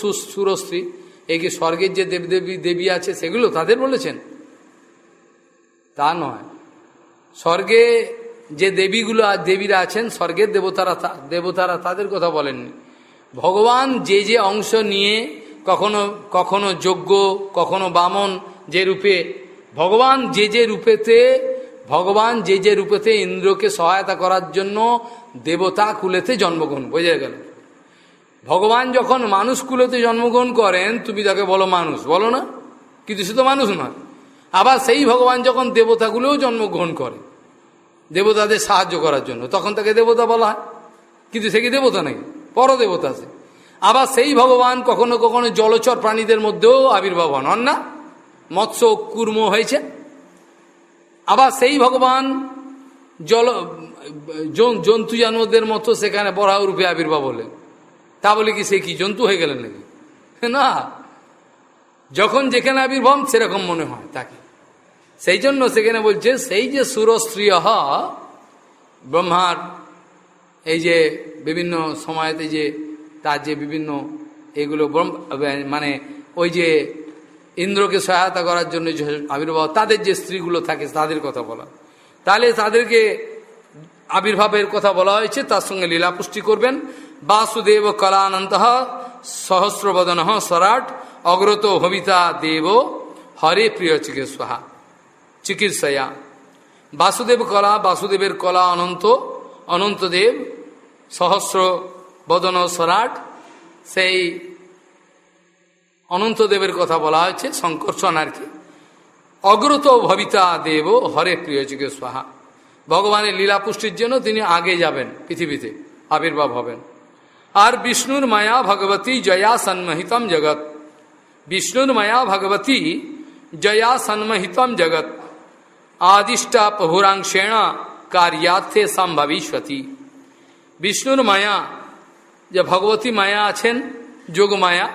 এই কি স্বর্গের যে দেবদেবী দেবী আছে, সেগুলো তাদের বলেছেন? তা নয়। স্বর্গে যে দেবীগুলো দেবীরা আছেন, স্বর্গের দেবতারা দেবতারা তাদের কথা বলেননি। ভগবান যে যে অংশ নিয়ে কখনো কখনো যজ্ঞ, কখনো বামন যে রূপে, ভগবান যে যে রূপেতে ভগবান যে যে রূপেতে ইন্দ্রকে সহায়তা করার জন্য দেবতা কুলেতে জন্মগ্রহণ, বোঝা গেল? ভগবান যখন মানুষ কুলেতে জন্মগ্রহণ করেন, তুমি তাকে বলো মানুষ, বলো না? কিন্তু সে তো মানুষ নয়। আবার সেই ভগবান যখন দেবতাগুলোও জন্মগ্রহণ করে, দেবতাদের সাহায্য করার জন্য, তখন তাকে দেবতা বলা হয়। কিন্তু সে কি দেবতা নাকি? পরদেবতা সে। আবার সেই ভগবান কখনো কখনো জলচর প্রাণীদের মধ্যেও আবির্ভাব হন না? মৎস্য, কুর্ম হয়েছে। আবার সেই ভগবান জল জন্তু জানোদের মতো সেখানে বড়া রূপে আবির্ভাব হলেন। তা বলে কি সে কি জন্তু হয়ে গেলেন নাকি? না। যখন যেখানে আবির্ভাব, সেরকম মনে হয় তাকে। সেই জন্য সেখানে বলছে, সেই যে সুরস্ত্রীয় ব্রহ্মার, এই যে বিভিন্ন সময়তে যে, তার যে বিভিন্ন এগুলো মানে ওই যে ইন্দ্রকে সহায়তা করার জন্য যে আবির্ভাব, তাদের যে স্ত্রীগুলো থাকে তাদের কথা বলা। তাহলে তাদেরকে আবির্ভাবের কথা বলা হয়েছে, তার সঙ্গে লীলাপুষ্টি করবেন। বাসুদেব কলানন্ত সহস্রবদন সরাট অগ্রত ভবিতা দেব হরে প্রিয় চিকিৎসা। চিকিৎসয়া। বাসুদেব কলা, বাসুদেবের কলা অনন্ত অনন্তদেব সহস্র বদন সরাট, সেই অনন্তদেবের কথা বলা হয়েছে শঙ্কর্ষণ আর কি। অগ্রত ভবিতা দেব, হরে প্রিয় চিকিৎসা ভগবানের লীলা পুষ্টির জন্য তিনি আগে যাবেন পৃথিবীতে, আবির্ভাব হবেন। আর বিষ্ণুর মায়া ভগবতী জয়া সন্মহিতম জগৎ। বিষ্ণুর মায়া ভগবতী জয়া সন্মহিতম জগৎ। আদিষ্টা পহুরাংশেণ কার্যার্থে সম্ভবিষ্যতি বিষ্ণুর মায়া, যে ভগবতী মায়া আছেন যোগ মায়া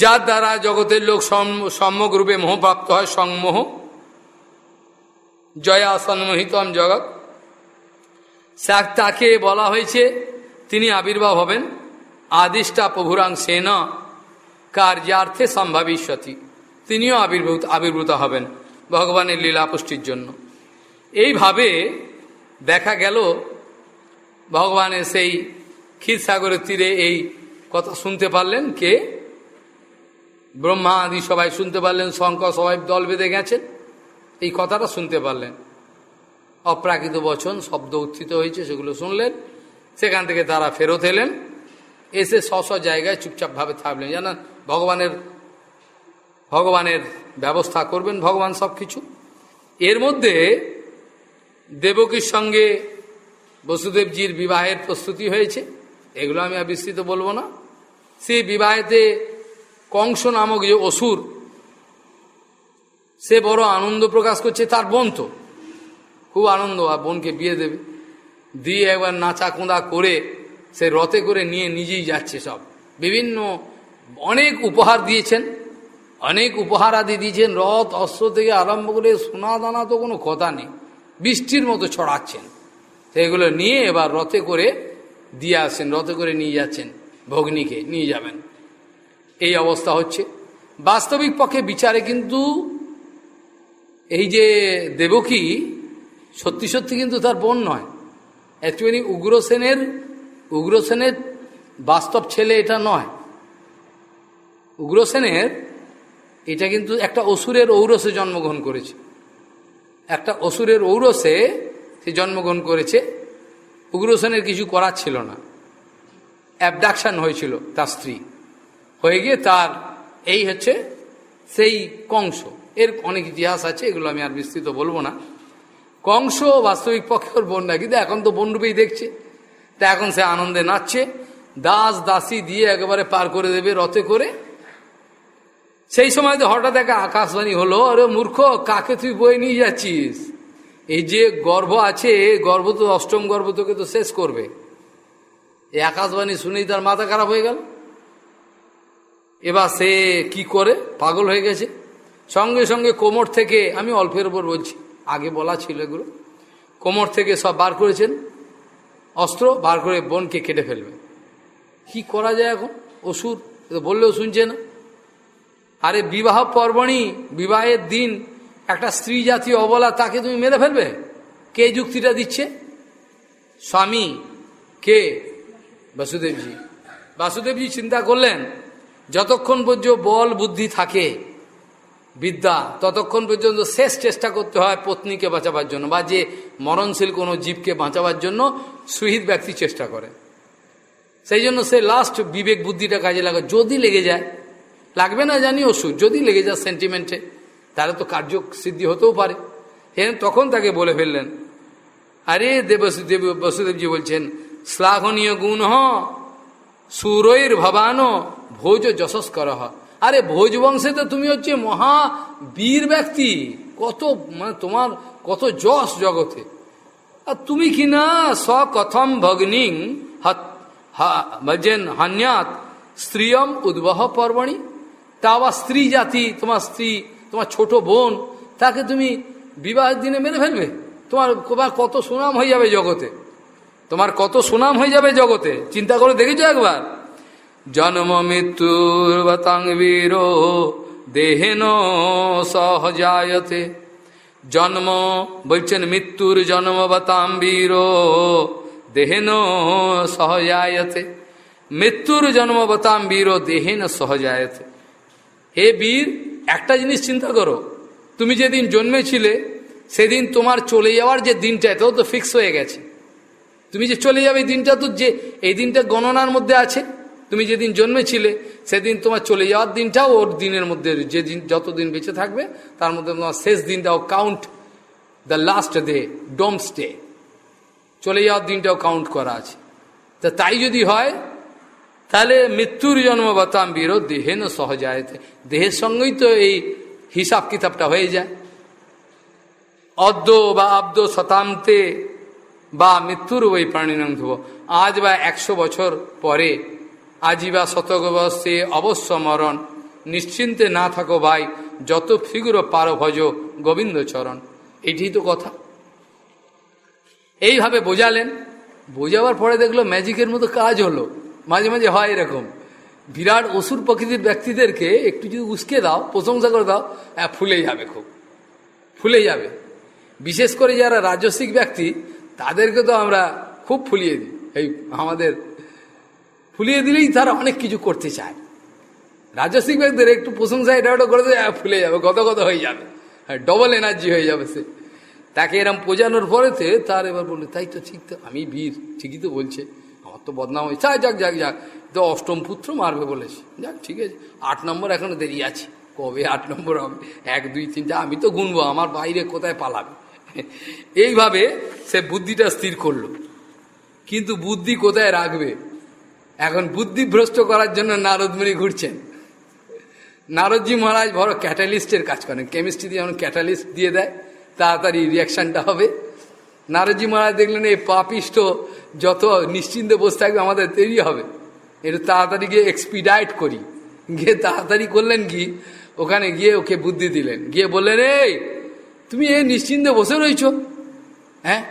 যার দ্বারা জগতের লোক সম্যক রূপে মোহপ্রাপ্ত হয় সংমোহ জয়া সন্মোহিতম জগৎ তাকে বলা হয়েছে, তিনি আবির্ভাব হবেন। আদিষ্টা প্রভুরাং সেন, কার্যার্থে সম্ভাবিষ্যতি। তিনিও আবির্ভূত আবির্ভূত হবেন ভগবানের লীলা পুষ্টির জন্য। এইভাবে দেখা গেল, ভগবানের সেই ক্ষীরসাগরের তীরে এই কথা শুনতে পারলেন কে? ব্রহ্মা আদি সবাই শুনতে পারলেন শঙ্কর সবাই দল বেঁধে গেছেন। এই কথাটা শুনতে পারলেন। অপ্রাকৃত বচন, শব্দ উত্থিত হয়েছে, সেগুলো শুনলেন। সেখান থেকে তারা ফেরত এলেন। এসে স্ব জায়গায় চুপচাপভাবে থাকলেন। জানেন ভগবানের ভগবানের ব্যবস্থা করবেন ভগবান সব কিছু এর মধ্যে দেবকীর সঙ্গে বসুদেবজির বিবাহের প্রস্তুতি হয়েছে। এগুলো আমি আর বিস্তৃত বলব না। সেই বিবাহেতে কংস নামক যে অসুর, সে বড় আনন্দ প্রকাশ করছে, তার বোন তো। খুব আনন্দ, আর বোনকে বিয়ে দেবে। দিয়ে একবার নাচা কোঁদা করে, সে রথে করে নিয়ে নিজেই যাচ্ছে সব। বিভিন্ন, অনেক উপহার দিয়েছেন, অনেক উপহার আদি দিয়েছেন। রথ, অস্ত্র থেকে আরম্ভ করে সোনা দানা তো কোনো কথা নেই। বৃষ্টির মতো ছড়াচ্ছেন। সেগুলো নিয়ে এবার রথে করে দিয়ে আসছেন, রথে করে নিয়ে যাচ্ছেন, ভগ্নিকে নিয়ে যাবেন। এই অবস্থা হচ্ছে। বাস্তবিক পক্ষে বিচারে কিন্তু এই যে দেবকী, সত্যি সত্যি কিন্তু তার বোন নয়। অ্যাকচুয়ালি উগ্রসেনের উগ্রসেনের বাস্তব ছেলে এটা নয়। উগ্রসেনের এটা কিন্তু একটা অসুরের ঔরসে জন্মগ্রহণ করেছে। একটা অসুরের ঔরসে সে জন্মগ্রহণ করেছে। উগ্রসেনের কিছু করার ছিল না। অ্যাবডাকশান হয়েছিল তার স্ত্রী। হয়ে গিয়ে তার এই হচ্ছে সেই কংস। এর অনেক ইতিহাস আছে, এগুলো আমি আর বিস্তৃত বলব না। কংস বাস্তবিক পক্ষে ওর বোন না কিন্তু এখন তো বনরূপেই দেখছে। তা এখন সে আনন্দে নাচছে, দাস দাসী দিয়ে একেবারে পার করে দেবে রথে করে। সেই সময় তো হঠাৎ একটা আকাশবাণী হলো, আরে মূর্খ, কাকে তুই বয়ে নিয়ে যাচ্ছিস? এই যে গর্ভ আছে, গর্ভ তো অষ্টম গর্ভ তোকে তো শেষ করবে। এই আকাশবাণী শুনেই তার মাথা খারাপ হয়ে গেল। এবার সে কি করে? পাগল হয়ে গেছে। সঙ্গে সঙ্গে কোমর থেকে, আমি অল্পের ওপর বলছি, আগে বলা ছিল এগুলো, কোমর থেকে সব বার করেছেন, অস্ত্র বার করে বোনকে কেটে ফেলবে। কি করা যায় এখন? ওষুধ বললেও শুনছে না। আরে বিবাহ পর্বণী, বিবাহের দিন একটা স্ত্রী জাতীয় অবলা, তাকে তুমি মেরে ফেলবে? কে যুক্তিটা দিচ্ছে? স্বামী। কে? বাসুদেবজি। বাসুদেবজি চিন্তা করলেন যতক্ষণ পর্যন্ত বল বুদ্ধি থাকে, বিদ্যা, ততক্ষণ পর্যন্ত শেষ চেষ্টা করতে হয় পত্নীকে বাঁচাবার জন্য বা যে মরণশীল কোনো জীবকে বাঁচাবার জন্য সুহিত ব্যক্তি চেষ্টা করে। সেই জন্য সে লাস্ট বিবেক বুদ্ধিটা কাজে লাগে। যদি লেগে যায়, লাগবে না জানি ওষুধ, যদি লেগে যায় সেন্টিমেন্টে তাহলে তো কার্য সিদ্ধি হতেও পারে। হ্যাঁ তখন তাকে বলে ফেললেন, আরে দেব দেবসুদেব বসুদেবজি বলছেন, শ্লাঘনীয় গুণ হ। সুরৈর ভবানো ভোজ যশস কর আরে ভোজ বংশে তো তুমি হচ্ছে মহা বীর ব্যক্তি। কত মানে তোমার কত যশ জগতে। আর তুমি কি না সকথম ভগ্নিং ভজেন হান্যাত স্ত্রিয়ম উদ্বহ পর্বণী। তা আবার স্ত্রী জাতি, তোমার স্ত্রী, তোমার ছোট বোন, তাকে তুমি বিবাহের দিনে মেরে ফেলবে। তোমার কত সুনাম হয়ে যাবে জগতে। তোমার কত সুনাম হয়ে যাবে জগতে? চিন্তা করে দেখেছ একবার। জন্ম মৃত্যুর বীর দেহেন সহজায়তে। জন্ম বলছেন মৃত্যুর জন্ম বতাম বীর দেহেন সহজায়তে। মৃত্যুর জন্ম বতাম বীর দেহেন সহজায়তে। হে বীর, একটা জিনিস চিন্তা করো। তুমি যেদিন জন্মেছিলে, সেদিন তোমার চলে যাওয়ার যে দিনটা, এটাও তো ফিক্স হয়ে গেছে। তুমি যে চলে যাবে এই দিনটা তো যে, এই দিনটা গণনার মধ্যে আছে। তুমি যেদিন জন্মেছিলে, সেদিন তোমার চলে যাওয়ার দিনটাও ওর দিনের মধ্যে, যে দিন, যতদিন বেঁচে থাকবে, তার মধ্যে তোমার শেষ দিনটাও count the last day doomsday চলে যাওয়ার দিনটাও কাউন্ট করা আছে। তা তাই যদি হয়, তাহলে মৃত্যুর জন্ম বাতাম বীর দেহেন সহজায়তে। দেহের সঙ্গেই তো এই হিসাব কিতাবটা হয়ে যায়। অদ্য বা আব্দ শতান্তে বা মৃত্যুর ওই প্রাণীনং ধ্রুব। আজ বা একশো বছর পরে, আজি বা শতকবর্ষে অবশ্য মরণ। নিশ্চিন্তে না থাকো ভাই, যত ফিগুর পার ভজ গোবিন্দ চরণ এটি তো কথা। এইভাবে বোঝালেন। বোঝাবার পরে দেখল ম্যাজিকের মতো কাজ হলো। মাঝে মাঝে হয় এরকম। বিরাট অসুর প্রকৃতির ব্যক্তিদেরকে একটু যদি উস্কে দাও, প্রশংসা করে দাও ফুলে যাবে খুব। ফুলে যাবে। বিশেষ করে যারা রাজস্বিক ব্যক্তি তাদেরকে তো আমরা খুব ফুলিয়ে দিই। এই আমাদের ফুলিয়ে দিলেই তারা অনেক কিছু করতে চায়। রাজস্বিক ব্যক্তিদের একটু প্রশংসা এটা ওটা করে দেয় ফুলে যাবে গত গত হয়ে যাবে। হ্যাঁ ডবল এনার্জি হয়ে যাবে সে। তাকে এরম বোঝানোর পরেতে তার এবার বলল, তাই তো ঠিক তো, আমি বীর, ঠিকই তো বলছে। আমার তো বদনাম হয়েছে। যাক যাক যাক, তো অষ্টম পুত্র মারবে বলেছে। যাক, ঠিক আছে। আট নম্বর এখনও দেরি আছে। কবে আট নম্বর হবে? এক, দুই, তিন, যা, আমি তো গুনবো, আমার বাইরে কোথায় পালাবে? এইভাবে সে বুদ্ধিটা স্থির করল। কিন্তু বুদ্ধি কোথায় রাখবে? এখন বুদ্ধি ভ্রষ্ট করার জন্য নারদমণি ঘুরছেন। নারদজি মহারাজ বড় ক্যাটালিস্টের কাজ করেন। কেমিস্ট্রি দিয়ে যেমন ক্যাটালিস্ট দিয়ে দেয়, তাড়াতাড়ি রিয়াকশানটা হবে। নারদজি মহারাজ দেখলেন, এই পাপিষ্ট যত নিশ্চিন্তে বসে থাকবে, আমাদের দেরি হবে। একটু তাড়াতাড়ি গিয়ে এক্সপিডাইট করি। গিয়ে তাড়াতাড়ি করলেন কি? ওখানে গিয়ে ওকে বুদ্ধি দিলেন। গিয়ে বললেন, এই তুমি এই নিশ্চিন্তে বসে রয়েছ হ্যাঁ?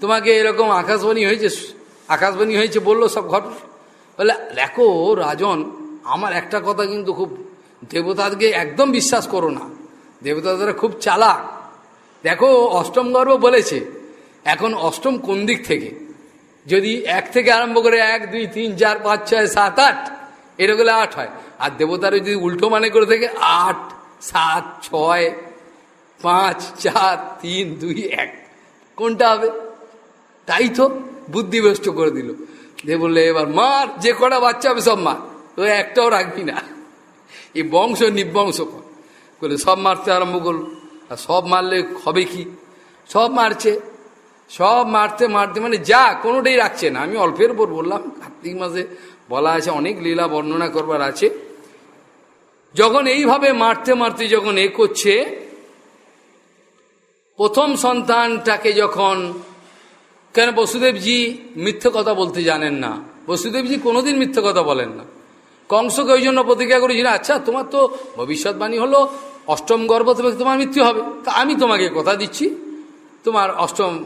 তোমাকে এরকম আকাশবাণী হয়েছে আকাশবাণী হয়েছে, বলল সব ঘট বলে, দেখো রাজন, আমার একটা কথা কিন্তু খুব দেবতাকে একদম বিশ্বাস করো না। দেবতাদের খুব চালাক। দেখো, অষ্টম গর্ব বলেছে, এখন অষ্টম কোন দিক থেকে? যদি এক থেকে আরম্ভ করে এক, দুই, তিন, চার, পাঁচ, ছয়, সাত, আট, এরকম আট হয়। আর দেবতারা যদি উল্টো মানে করে থাকে, আট, সাত, ছয় পাঁচ, চার, তিন, দুই, এক। কোনটা হবে? তাই তো বুদ্ধিভ্রষ্ট করে দিল। যে বললে, এবার মার, যে কটা বাচ্চা হবে সব মার। তো একটাও রাখবি না। এই বংশ নিবংশ বলে, সব মারতে আরম্ভ করল। আর সব মারলে হবে কি? সব মারছে। সব মারতে মারতে মানে যা, কোনোটাই রাখছে না। আমি অল্পের উপর বললাম, কার্তিক মাসে বলা আছে, অনেক লীলা বর্ণনা করবার আছে। যখন এইভাবে মারতে মারতে যখন এ করছে প্রথম সন্তানটাকে যখন, কেন বসুদেবজি মিথ্যে কথা বলতে জানেন না? বসুদেবজি কোনোদিন মিথ্যে কথা বলেন না। কংসকে ওই জন্য প্রতিজ্ঞা করেছিল আচ্ছা তোমার তো ভবিষ্যৎবাণী হলো অষ্টম গর্ভ তোমার মৃত্যু হবে। তা আমি তোমাকে কথা দিচ্ছি, তোমার অষ্টম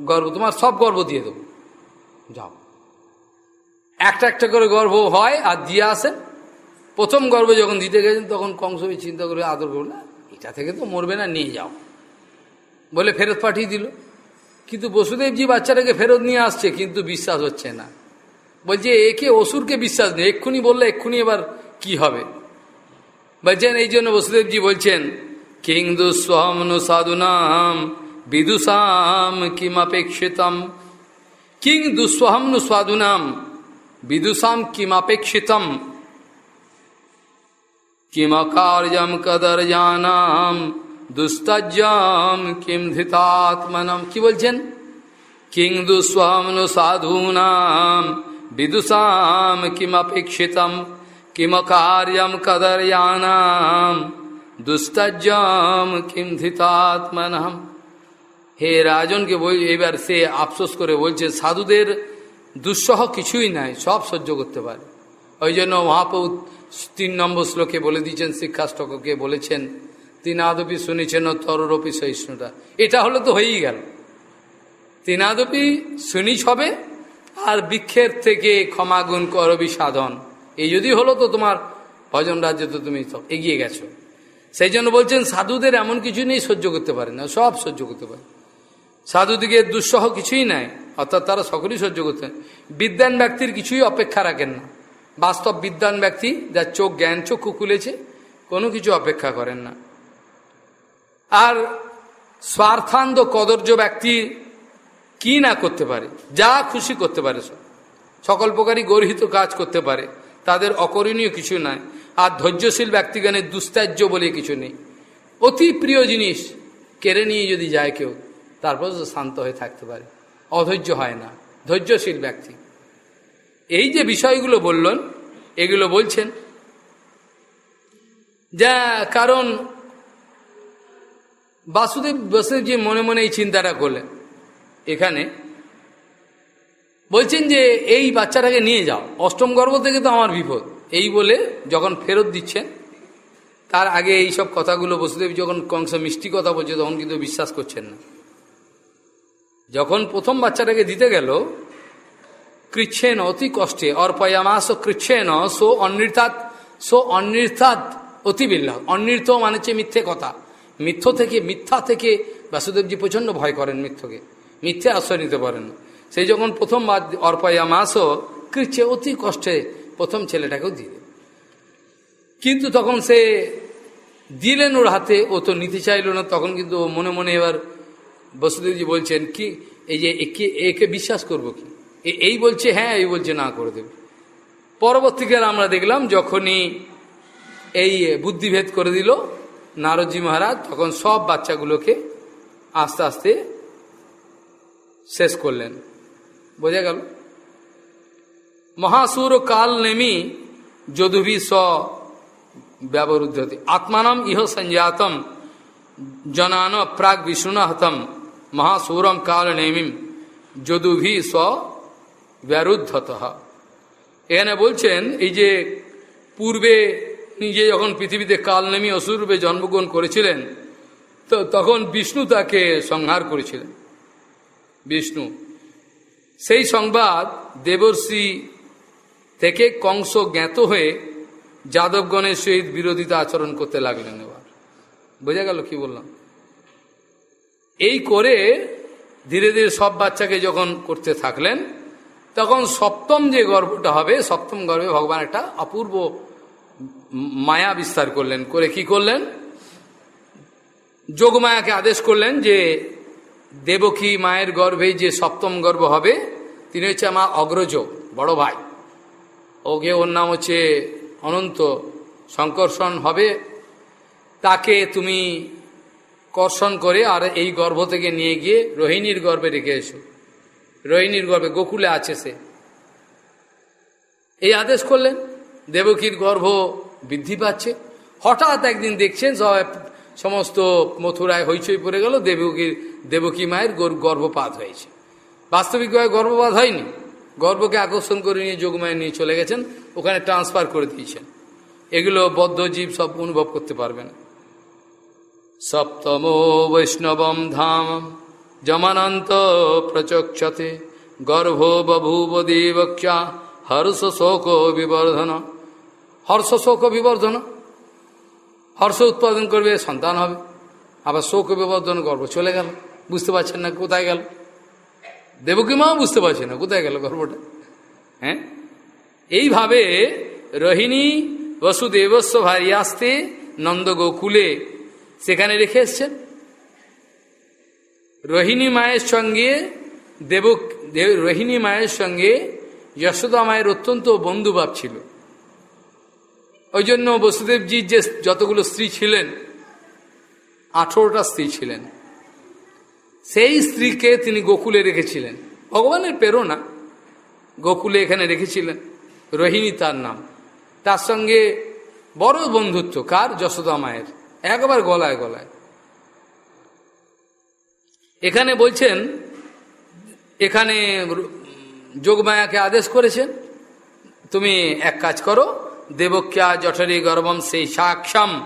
গর্ভ, তোমার সব গর্ব দিয়ে দেবো। যাও। একটা একটা করে গর্ব হয় আর দিয়ে আসে। প্রথম গর্ব যখন দিতে গেছেন, তখন কংস চিন্তা করে আদর করল এটা থেকে তো মরবে না, নিয়ে যাও। বলে ফেরত পাঠিয়ে দিল। কিন্তু বসুদেবজি বাচ্চাটাকে ফেরত নিয়ে আসছে, কিন্তু বিশ্বাস হচ্ছে না। বলছে, একে অসুরকে বিশ্বাস নেই, এক্ষুনি বললে এক্ষুনি এবার কি হবে? বলছেন, এই জন্য বসুদেবজি বলছেন, কিং দুঃসমনু সাধুনাম, বিদুষাম কিমাপেক্ষিতম। কিং দুঃসহমনু সাধুনাম, বিদুষাম কিমাপেক্ষিতম। কিমকার্যম কদর্জানাম দুস্তজ্জাম কিম ধৃতাত্মনম। কি বলছেন? কিং দুঃসমনু সাধুনাম, বিদুষাম কিমপেক্ষিতম কিমকার্যম কদর্যানাম, দুস্তজ্জাম কিম ধৃতাত্মনম হে রাজনকে বল এবার সে আফসোস করে বলছে, সাধুদের দুঃসহ কিছুই নাই, সব সহ্য করতে পারে। ওই জন্য মহাপ্রভু তিন নম্বর শ্লোকে বলে দিয়েছেন, শিক্ষাষ্টককে বলেছেন তিন আদপি শুনেছেন তররপি সহিষ্ণুতা। এটা হলে তো হয়েই গেল। তিনাদপি সুনিচ হবে, আর বৃক্ষের থেকে ক্ষমাগুণ করবি সাধন। এই যদি হলো তো তোমার ভজন রাজ্য তো তুমি এগিয়ে গেছো। সেই জন্য বলছেন, সাধুদের এমন কিছু নেই, সহ্য করতে পারে না, সব সহ্য করতে পারে। সাধুদিকে দুঃসহ কিছুই নাই, অর্থাৎ তারা সকলেই সহ্য করতেন বিদ্যান ব্যক্তির কিছুই অপেক্ষা রাখেন না। বাস্তব বিদ্যান ব্যক্তি, যার চোখ জ্ঞান চক্ষু খুলেছে, কোনো কিছু অপেক্ষা করেন না। আর স্বার্থান্ধ কদর্য ব্যক্তি কি না করতে পারে? যা খুশি করতে পারে সব। সকল প্রকারই গর্হিত কাজ করতে পারে। তাদের অকরণীয় কিছু নাই। আর ধৈর্যশীল ব্যক্তিগণের দুস্তার্য বলে কিছু নেই। অতি প্রিয় জিনিস কেড়ে নিয়ে যদি যায় কেউ, তারপর শান্ত হয়ে থাকতে পারে। অধৈর্য হয় না। ধৈর্যশীল ব্যক্তি। এই যে বিষয়গুলো বললেন, এগুলো বলছেন, যা কারণ বাসুদেব বসুদেব যে মনে মনে এই চিন্তাটা করলেন। এখানে বলছেন যে, এই বাচ্চাটাকে নিয়ে যাও। অষ্টম গর্ভ থেকে তো আমার বিপদ। এই বলে যখন ফেরত দিচ্ছেন, তার আগে এই সব কথাগুলো বসুদেব যখন কংস মিষ্টি কথা বলছে, তখন কিন্তু বিশ্বাস করছেন না। যখন প্রথম বাচ্চাটাকে দিতে গেল, কৃচ্ছেন অতি কষ্টে অর্পয়ামাস কৃচ্ছেন সো অনৃতাৎ সো অনৃতাৎ অতি বিল্লাহ। অনৃত মানে মিথ্যে কথা। মিথ্য থেকে মিথ্যা থেকে বাসুদেবজি প্রচণ্ড ভয় করেন মিথ্যকে। মিথ্যে আশ্রয় নিতে পারেন সেই যখন প্রথম অর্পয়ামাসও কৃচ্ছে অতি কষ্টে প্রথম ছেলেটাকেও দিয়ে কিন্তু তখন সে দিলেন ওর হাতে, ও তো নিতে চাইল না, তখন কিন্তু মনে মনে এবার বসুদেবজি বলছেন, কি, এই যে একে একে বিশ্বাস করব কি? এই বলছে হ্যাঁ এই বলছে না, করে দেবে। পরবর্তীকালে আমরা দেখলাম যখনই এই বুদ্ধিভেদ করে দিল নারদজি মহারাজ তখন সব বাচ্চাগুলোকে আস্তে আস্তে শেষ করলেন। বোঝা গেল? মহাসুর কাল নেমি যদুভি স ব্যবরুদ্ধতি। আত্মানম ইহ সঞ্জাতম, জনান প্রাগ বিষ্ণুহতম মহাসুরম কাল নেমিম যদুভি স ব্যরুদ্ধত। এখানে বলছেন, এই যে পূর্বে নিজে যখন পৃথিবীতে কাল নেমি অসুরূপে জন্মগ্রহণ করেছিলেন, তো তখন বিষ্ণু তাকে সংহার করেছিলেন। বিষ্ণু। সেই সংবাদ দেবর্ষি থেকে কংস জ্ঞাত হয়ে যাদবগণের সহিত বিরোধিতা আচরণ করতে লাগলেন এবার। বোঝা গেল কি বললাম? এই করে ধীরে ধীরে সব বাচ্চাকে যখন করতে থাকলেন, তখন সপ্তম যে গর্ভটা হবে, সপ্তম গর্ভে ভগবান একটা অপূর্ব মায়া বিস্তার করলেন। করে কি করলেন? যোগমায়াকে আদেশ করলেন যে, দেবকী মায়ের গর্ভে যে সপ্তম গর্ভ হবে, তিনি হচ্ছে আমার অগ্রজ, বড় ভাই। ওকে ওর নাম হচ্ছে অনন্ত সংকর্ষণ হবে। তাকে তুমি কর্ষণ করে আর এই গর্ভ থেকে নিয়ে গিয়ে রোহিণীর গর্ভে রেখে এসো। রোহিণীর গর্ভে গোকুলে আছে সে। এই আদেশ করলেন। দেবকীর গর্ভ বৃদ্ধি পাচ্ছে। হঠাৎ একদিন দেখছেন সবাই সমস্ত মথুরায় হইচই পড়ে গেল, দেবকীর, দেবকী মায়ের গর্ভপাত হয়েছে। বাস্তবিকভাবে গর্ভপাত হয়নি। গর্ভকে আকর্ষণ করে নিয়ে যোগমায় নিয়ে চলে গেছেন, ওখানে ট্রান্সফার করে দিয়েছেন। এগুলো বদ্ধজীব সব অনুভব করতে পারবেন সপ্তম বৈষ্ণবম ধাম জমানন্ত প্রচক্ষতে গর্ভ বভূব দেবক্ষা হর্ষ শোক বিবর্ধন। হর্ষ শোক বিবর্ধন। হর্ষ উৎপাদন করবে, সন্তান হবে। আবার শোক বিবর্ধন গর্ব চলে গেল। বুঝতে পারছেন না কোথায় গেল? দেবকী মাও বুঝতে পারছে না কোথায় গেল গর্বটা। হ্যাঁ? এইভাবে রোহিণী বসুদেবস্ব ভারিয়াস্তে নন্দ গোকুলে সেখানে রেখে এসছেন। রোহিণী মায়ের সঙ্গে দেব রোহিণী মায়ের সঙ্গে যশোদা মায়ের অত্যন্ত বন্ধুভাব ছিল। ওই জন্য বসুদেবজির যে যতগুলো স্ত্রী ছিলেন, আঠেরোটা স্ত্রী ছিলেন। সেই স্ত্রীকে তিনি গোকুলে রেখেছিলেন। ভগবানের প্রেরণা গোকুলে এখানে রেখেছিলেন। রোহিণী তার নাম। তার সঙ্গে বড় বন্ধুত্ব। কার? যশোদা মায়ের। একবার গলায় গলায়। এখানে বলছেন, এখানে যোগমায়াকে আদেশ করেছেন, তুমি এক কাজ করো দেবক্যা জঠরী গর্বম সেই সাক্ষম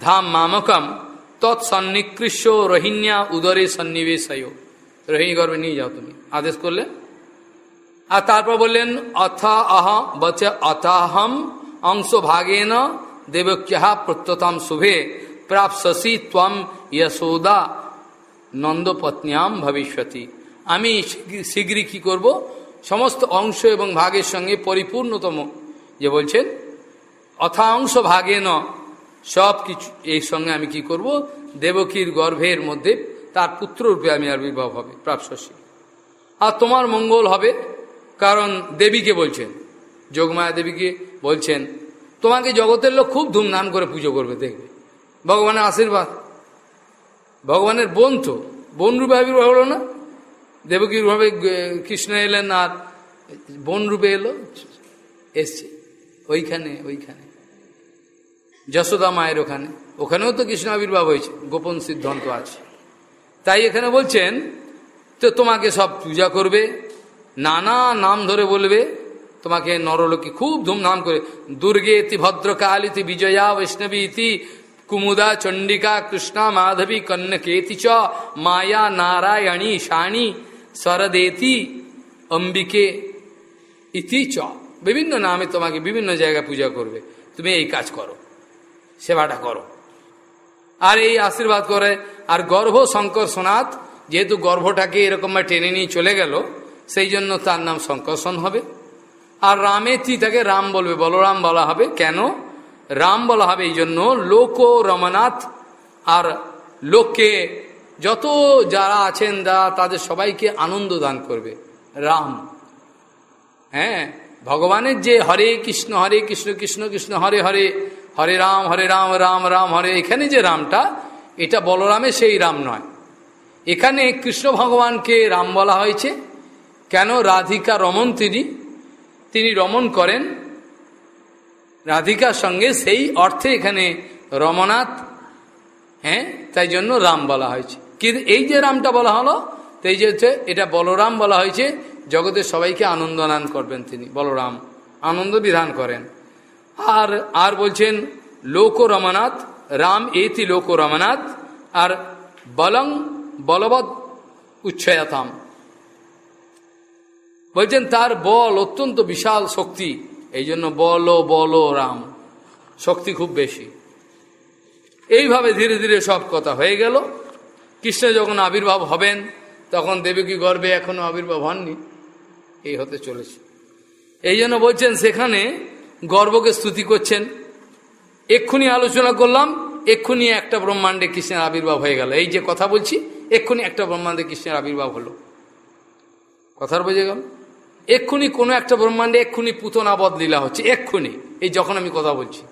ধাম মামকম তৎসন্নিকৃষ্য রোহিণ্যা উদরে সন্নিবেশয়। রোহিণী গর্ভে নিয়ে যাও তুমি, আদেশ করলে। আর তারপর বললেন, অথা আহ বচে অথাহম অংশ ভাগেন দেবক্যা প্রত্যতাম শুভে প্রাপসি ত্বম যশোদা নন্দপত্নিয়াম ভবিষ্যতি। আমি শীঘ্রই কি করব? সমস্ত অংশ এবং ভাগের সঙ্গে পরিপূর্ণতম, যে বলছেন অথা অংশ ভাগে ন। সব কিছু, এই সঙ্গে আমি কি করব? দেবকীর গর্ভের মধ্যে তার পুত্ররূপে আমি আর আবির্ভাব হবে প্রাপসী আর তোমার মঙ্গল হবে, কারণ দেবীকে বলছেন, যোগমায়া দেবীকে বলছেন, তোমাকে জগতের লোক খুব ধুমধাম করে পুজো করবে, দেখবে। ভগবানের আশীর্বাদ। ভগবানের বোন তো, বোন রূপে আবির্ভাব হলো না? দেবকীর ভাবে কৃষ্ণ এলেন আর বোন রূপে এলো, এসছে। ওইখানে ওইখানে। যশোদা মায়ের ওখানে। ওখানেও তো কৃষ্ণ আবির্ভাব হয়েছে, গোপন সিদ্ধান্ত আছে। তাই এখানে বলছেন, তো তোমাকে সব পূজা করবে, নানা নাম ধরে বলবে, তোমাকে নরলোকে খুব ধুমধাম করে দুর্গে ইতি ভদ্রকাল ইতি বিজয়া বৈষ্ণবী ইতি কুমুদা চণ্ডিকা কৃষ্ণা মাধবী কন্যকেতি চ, মায়া নারায়ণী শাণী শরদেতি অম্বিকে ইতি চ। বিভিন্ন নামে তোমাকে বিভিন্ন জায়গায় পূজা করবে। তুমি এই কাজ করো। সেবাটা করো। আর এই আশীর্বাদ করে, আর গর্ভ শঙ্কর সোনাথ যেহেতু গর্ভটাকে এরকম টেনে নিয়ে চলে গেল, সেই জন্য তার নাম শঙ্কর্ষণ হবে। আর রামেতি তাকে রাম বলবে, বলরাম বলা হবে। কেন? রাম বলা হবে এই জন্য, লোক রমনাথ আর লোককে যত যারা আছেন যারা তাদের সবাইকে আনন্দ দান করবে। রাম। হ্যাঁ ভগবানের যে হরে কৃষ্ণ হরে কৃষ্ণ কৃষ্ণ কৃষ্ণ, হরে হরে হরে রাম হরে রাম রাম রাম, হরে। এখানে যে রামটা, এটা বলরামের সেই রাম নয়। এখানে কৃষ্ণ ভগবানকে রাম বলা হয়েছে। কেন? রাধিকা রমন তিনি। তিনি রমন করেন। রাধিকার সঙ্গে সেই অর্থে এখানে রমনাথ হ্যাঁ তাই জন্য রাম বলা হয়েছে। কিন্তু এই যে রামটা বলা হলো, তাই যে হচ্ছে, এটা বলরাম বলা হয়েছে। জগতের সবাইকে আনন্দ আনন্দ করবেন তিনি। বলরাম আনন্দ বিধান করেন। আর আর বলছেন, লোক রমনাথ, রাম এতি লোক রমনাথ, আর বলং বলবৎ উচ্ছয়াতাম। বলছেন, তার বল অত্যন্ত বিশাল শক্তি এই জন্য বল বল, রাম। শক্তি খুব বেশি। এইভাবে ধীরে ধীরে সব কথা হয়ে গেল। কৃষ্ণ যখন আবির্ভাব হবেন, তখন দেবকী গর্বে এখনও আবির্ভাব হননি। এই হতে চলেছে। এই জন্য বলছেন, সেখানে গর্বকে স্তুতি করছেন। এক্ষুনি আলোচনা করলাম, এক্ষুনি একটা ব্রহ্মাণ্ডে কৃষ্ণের আবির্ভাব হয়ে গেল। এই যে কথা বলছি, এক্ষুনি একটা ব্রহ্মাণ্ডে কৃষ্ণের আবির্ভাব হলো। কথার বোঝে গেল? এক্ষুনি কোনো একটা ব্রহ্মাণ্ডে এক্ষুনি পুতনাবধ লীলা হচ্ছে, এক্ষুনি। এই যখন আমি কথা বলছি।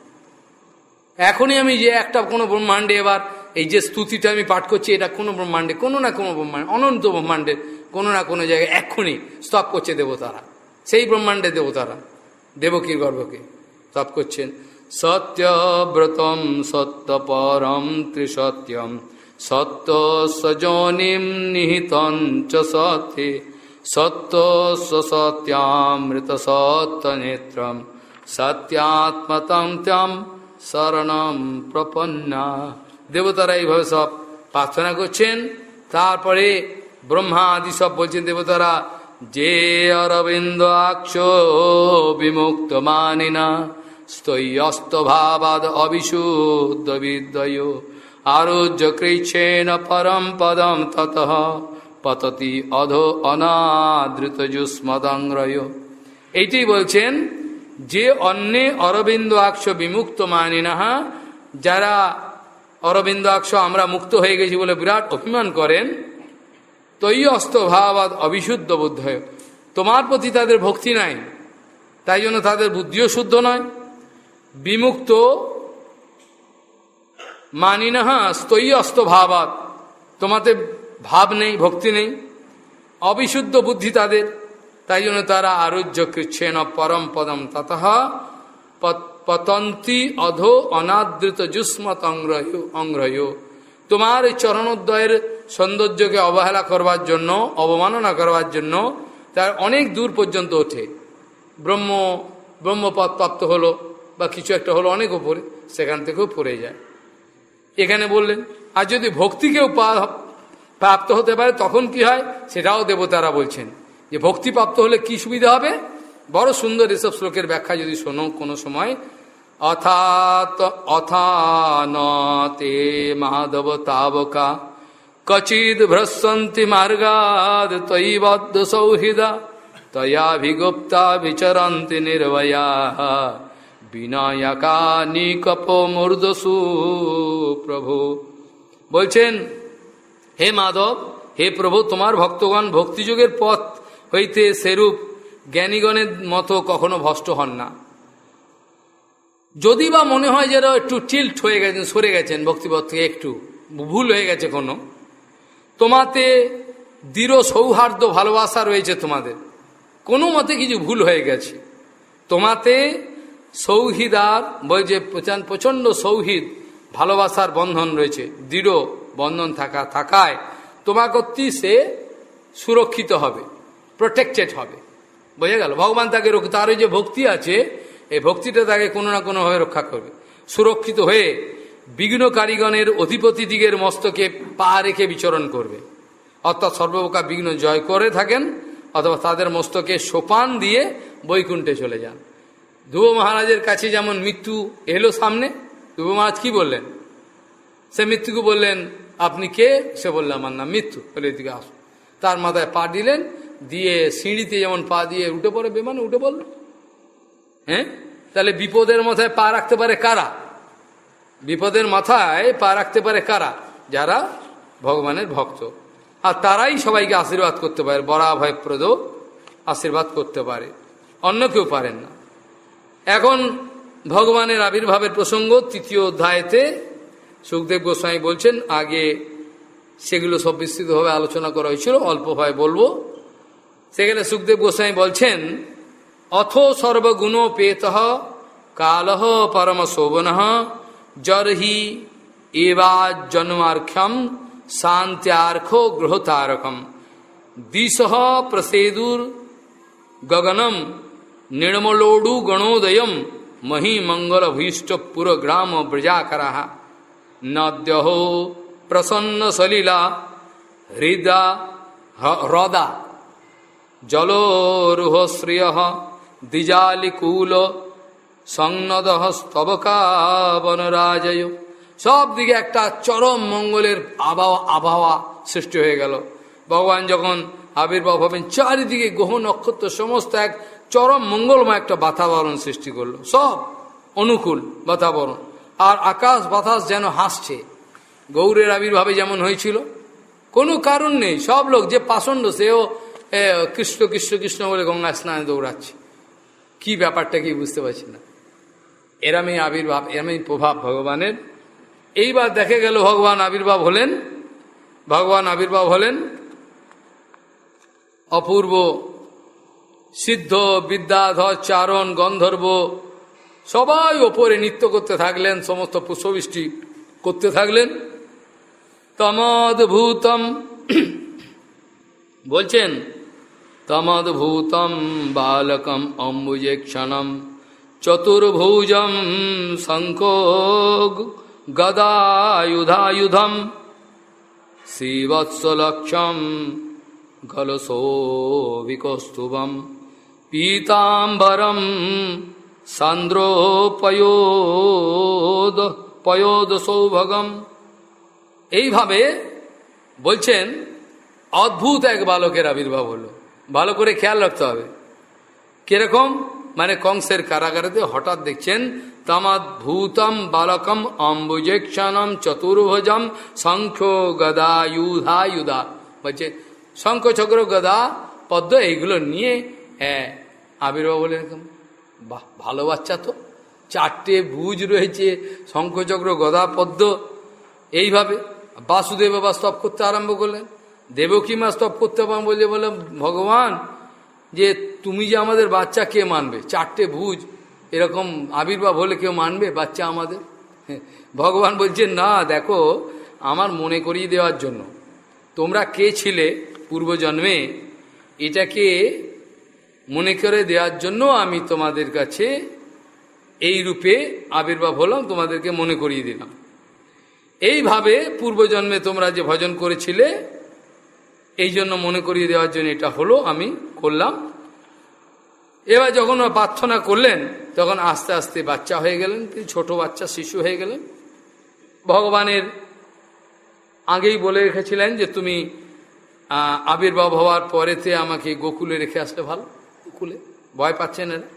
এখনই আমি যে একটা কোনো ব্রহ্মাণ্ডে এবার এই যে স্তুতিটা আমি পাঠ করছি, এটা কোনো ব্রহ্মাণ্ডে, কোনো না কোনো ব্রহ্মাণ্ড, অনন্ত ব্রহ্মাণ্ডের কোনো না কোনো জায়গায় এক্ষুনি স্তপ করছে দেবতারা। সেই ব্রহ্মাণ্ডে দেবতারা। দেবকীর গর্ভকে স্তপ করছেন, সত্যব্রতম সত্যপরম ত্রিসত্যম সত্য সজনিম নিহিতম চ সত্যে সত্য সত্যামৃত সত্য নেত্রম সত্যাত্মতম ত্যাম শরণম প্রপন্না। দেবতারা এইভাবে সব প্রার্থনা করছেন। তারপরে ব্রহ্মা আদি সব বলছেন, দেবতারা যে অরবিন্দ আক্ষ বিমুক্ত মানিনা, স্তৈয়স্ত ভাবাদ অবিশুদ্ধ বিদ্যয় আরোজ্য কৃচ্ছেন পরম পদম তত, পততি অধো অনাদৃত যুষ্মদংরয়। এইটি বলছেন, যে অন্যে অরবিন্দ আক্ষ বিমুক্ত মানিনাহা যারা অরবিন্দ আক্ষ আমরা মুক্ত হয়ে গেছি বলে বিরাট অভিমান করেন তৈ অস্ত ভাবাদ অবিশুদ্ধ বুদ্ধয়। তোমার প্রতি তাদের ভক্তি নাই। তাই জন্য তাদের বুদ্ধিও শুদ্ধ নয়। বিমুক্ত মানিনাহা স্তৈ অস্ত ভাবাদ। তোমাতে ভাব নেই, ভক্তি নেই। অবিশুদ্ধ বুদ্ধি তাদের। তাই জন্য তারা আরোগ্য কৃচ্ছেন পরম পদম তত পতন্তি অধো অনাদৃত যুষ্মত অংগ্রহ অংগ্রহ তোমার এই চরণোদ্বয়ের সৌন্দর্যকে অবহেলা করবার জন্য, অবমাননা করবার জন্য তার অনেক দূর পর্যন্ত ওঠে। ব্রহ্ম, ব্রহ্মপদ প্রাপ্ত হলো বা কিছু একটা হলো অনেক ওপরে সেখান থেকেও পড়ে যায়। এখানে বললেন, আর যদি ভক্তিকেও প্রাপ্ত হতে পারে, তখন কি হয়? সেটাও দেবতারা বলছেন। যে ভক্তিপ্রাপ্ত হলে কি সুবিধা হবে? বড় সুন্দর এসব শ্লোকের ব্যাখ্যা যদি শোনো কোনো সময় অথাত অথানতে মাধব তাবকা কচিদ ভ্রসন্তি মার্গাদ তৈবদ্ধ সৌহৃদা তয়াভিগুপ্তা বিচরন্তি নির্ভয়া। বিনায়কা নিকপ মূর্দসু প্রভু। বলছেন, হে মাধব, হে প্রভু, তোমার ভক্তগণ ভক্তিযুগের পথ হইতে সেরূপ জ্ঞানীগণের মতো কখনো ভষ্ট হন না। যদি বা মনে হয় যেন একটু টিল্ট হয়ে গেছেন, সরে গেছেন ভক্তিপথ থেকে, একটু ভুল হয়ে গেছে কোনো। তোমাতে দৃঢ় সৌহার্দ্য ভালোবাসা রয়েছে তোমাদের। কোনো মতে কিছু ভুল হয়ে গেছে। তোমাতে সৌহিদার বই যে প্রচণ্ড সৌহিদ ভালোবাসার বন্ধন রয়েছে, দৃঢ় বন্ধন থাকা, থাকায় তোমাকে সে সুরক্ষিত হবে প্রোটেক্টেড হবে। বোঝা গেল? ভগবান তাকে তার যে ভক্তি আছে এই ভক্তিটা তাকে কোনো না কোনোভাবে রক্ষা করবে। সুরক্ষিত হয়ে বিঘ্ন কারিগণের অধিপতি দিগের মস্তকে পা রেখে বিচরণ করবে। অর্থাৎ সর্বপ্রকার বিঘ্ন জয় করে থাকেন, অথবা তাদের মস্তকে সোপান দিয়ে বৈকুণ্ঠে চলে যান। ধ্রুব মহারাজের কাছে যেমন মৃত্যু এলো সামনে, ধ্রুব মহারাজ কি বললেন? সে মৃত্যুকে বললেন, আপনি কে? সে বললেন আমার নাম মৃত্যু। বলে এদিকে আসুন। তার মাথায় পা দিলেন, দিয়ে সিঁড়িতে যেমন পা দিয়ে উঠে পড়ে, বিমানে উঠে পড়ল। হ্যাঁ? তাহলে বিপদের মাথায় পা রাখতে পারে কারা? বিপদের মাথায় পা রাখতে পারে কারা? যারা ভগবানের ভক্ত। আর তারাই সবাইকে আশীর্বাদ করতে পারে বড়া ভয়প্রদ আশীর্বাদ করতে পারে। অন্য কেউ পারেন না। এখন ভগবানের আবির্ভাবের প্রসঙ্গ তৃতীয় অধ্যায়তে সুখদেব গোস্বামী বলছেন, আগে সেগুলো সব বিস্তৃতভাবে আলোচনা করা হয়েছিল অল্পভাবে বলব। সেখানে সুখদেব গোস্বামী বলছেন अथो सर्वगुणोपेत काल परम शोभन जर ही एवा जन्मार्ख्यम शांत्यार्खो गृहतारकम। दिश प्रसेदुर गगनम निर्मलोडु गणोदय मही मंगल भीष्ट पुर ग्राम ब्रजाकरा नद्यहो प्रसन्न सलीला हृदा। ह्रदा जलोरुह श्रिय দ্বিজালিকুল সংনদ স্তবকাবনরাজয় সব দিকে একটা চরম মঙ্গলের আবহাওয়া আবহাওয়া সৃষ্টি হয়ে গেল। ভগবান যখন আবির্ভাব হবেন, চারিদিকে গ্রহ নক্ষত্র সমস্ত এক চরম মঙ্গলময় একটা বাতাবরণ সৃষ্টি করল। সব অনুকূল বাতাবরণ। আর আকাশ বাতাস যেন হাসছে। গৌরের আবির্ভাবে যেমন হয়েছিল, কোনো কারণ নেই। সব লোক যে পাষণ্ড, সেও কৃষ্ণ কৃষ্ণ কৃষ্ণ বলে গঙ্গা স্নানে দৌড়াচ্ছে। কি ব্যাপারটা কি বুঝতে পারছি না। এরামই আবির্ভাব, এরামই প্রভাব ভগবানের। এইবার দেখে গেল ভগবান আবির্ভাব হলেন, ভগবান আবির্ভাব হলেন অপূর্ব সিদ্ধ, বিদ্যাধর, চারণ, গন্ধর্ব, সবাই ওপরে নৃত্য করতে থাকলেন, সমস্ত পুষ্পবৃষ্টি করতে থাকলেন। তমদ্ভূতম বলছেন তমদ্ভূতম বালকম অম্বুজে ক্ষণম চতুর্ভুজম শঙ্খ গদায়ুধায়ুধম শ্রীবৎসলক্ষম গলসোভিকৌস্তুভম পীতাম্বরম সান্দ্রোপয়োদ পয়োদ সৌভগম এইভাবে বলছেন, অদ্ভুত এক বালকের আবির্ভাব হলো। ভালো করে খেয়াল রাখতে হবে। কীরকম? মানে কংসের কারাগারেতে হঠাৎ দেখছেন তমদ্ভূতম বালকম অম্বুজেক্ষণম চতুর্ভুজম শঙ্খ গদা ইউধা ইউধা। বলছে, শঙ্খ, চক্র, গদা, পদ্ম, এইগুলো নিয়ে হ্যাঁ আবির্ভাব বলে এরকম বাহ, ভালো বাচ্চা তো। চারটে ভুজ রয়েছে শঙ্খচক্র গদা, পদ্ম। এইভাবে বাসুদেব বাবা স্তব করতে আরম্ভ করলেন। দেবকী মা স্তব করতে পারেন বলে বলে ভগবান, যে তুমি যে আমাদের বাচ্চা কে মানবে? চারটে ভুজ, এরকম আবির্ভাব হলে কেউ মানবে বাচ্চা আমাদের? ভগবান বলছে, না, দেখো, আমার মনে করিয়ে দেওয়ার জন্য। তোমরা কে ছিলে পূর্বজন্মে? এটাকে মনে করে দেওয়ার জন্য আমি তোমাদের কাছে এই রূপে আবির্ভাব হলাম, তোমাদেরকে মনে করিয়ে দিলাম। এইভাবে পূর্বজন্মে তোমরা যে ভজন করেছিলে এই জন্য মনে করিয়ে দেওয়ার জন্য এটা হলো আমি করলাম। এবার যখন প্রার্থনা করলেন, তখন আস্তে আস্তে বাচ্চা হয়ে গেলেন, তিনি ছোট বাচ্চা, শিশু হয়ে গেলেন। ভগবানের আগেই বলে রেখেছিলেন যে, তুমি আবির্ভাব হওয়ার পরেতে আমাকে গোকুলে রেখে আসলে ভালো। গোকুলে। ভয় পাচ্ছেন এরা।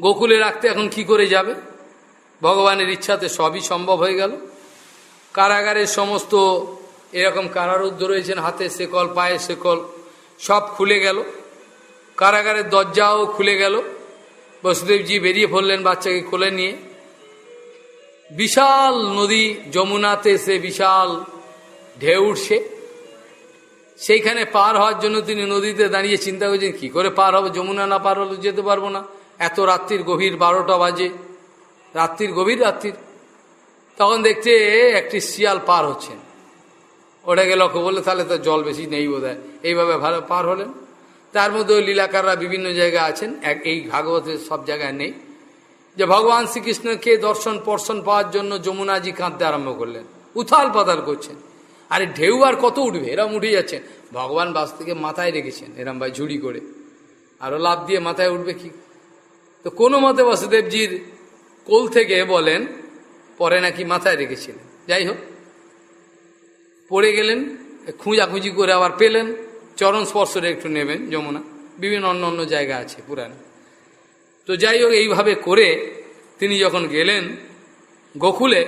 গোকুলে রাখতে এখন কি করে যাবে? ভগবানের ইচ্ছাতে সবই সম্ভব হয়ে গেল। কারাগারের সমস্ত এরকম কারারুদ্ধ রয়েছেন, হাতে শেকল, পায়ে শেকল, সব খুলে গেল। কারাগারের দরজাও খুলে গেল। বসুদেবজি বেরিয়ে পড়লেন বাচ্চাকে কোলে নিয়ে। বিশাল নদী, যমুনাতে সে বিশাল ঢেউ উঠছে। সেইখানে পার হওয়ার জন্য তিনি নদীতে দাঁড়িয়ে চিন্তা করছেন, কি করে পার হবে? যমুনা না পার হলে যেতে পারব না। এত রাত্রির গভীর বারোটা বাজে। রাত্রির গভীর রাত্রির। তখন দেখছে একটি শিয়াল পার হচ্ছেন। ওটাকে লক্ষ্য বললে তাহলে তো জল বেশি নেই বোধ এইভাবে ভালো পার হলেন। তার মধ্যে ওই লীলাকাররা বিভিন্ন জায়গায় আছেন। এক এই ভাগবতের সব জায়গায় নেই। যে ভগবান শ্রীকৃষ্ণকে দর্শন পর্শন পাওয়ার জন্য যমুনাজি কাঁদতে আরম্ভ করলেন। উথাল পাতাল করছেন। আরে ঢেউ আর কত উঠবে? এরম উঠে যাচ্ছেন ভগবান বাস থেকে মাথায় রেখেছেন এরম ভাই ঝুড়ি করে। আরও লাভ দিয়ে মাথায় উঠবে কি? তো কোনো মতে বসুদেবজির কোল থেকে বলেন, পরে নাকি মাথায় রেখেছিলেন। যাই হোক। পড়ে গেলেন, খুঁজাখুঁজি করে আবার পেলেন চরণ স্পর্শরে একটু নেবেন যমুনা। বিভিন্ন অন্য অন্য জায়গা আছে পুরাণে তো যাই হোক, এইভাবে করে তিনি যখন গেলেন গোকুলে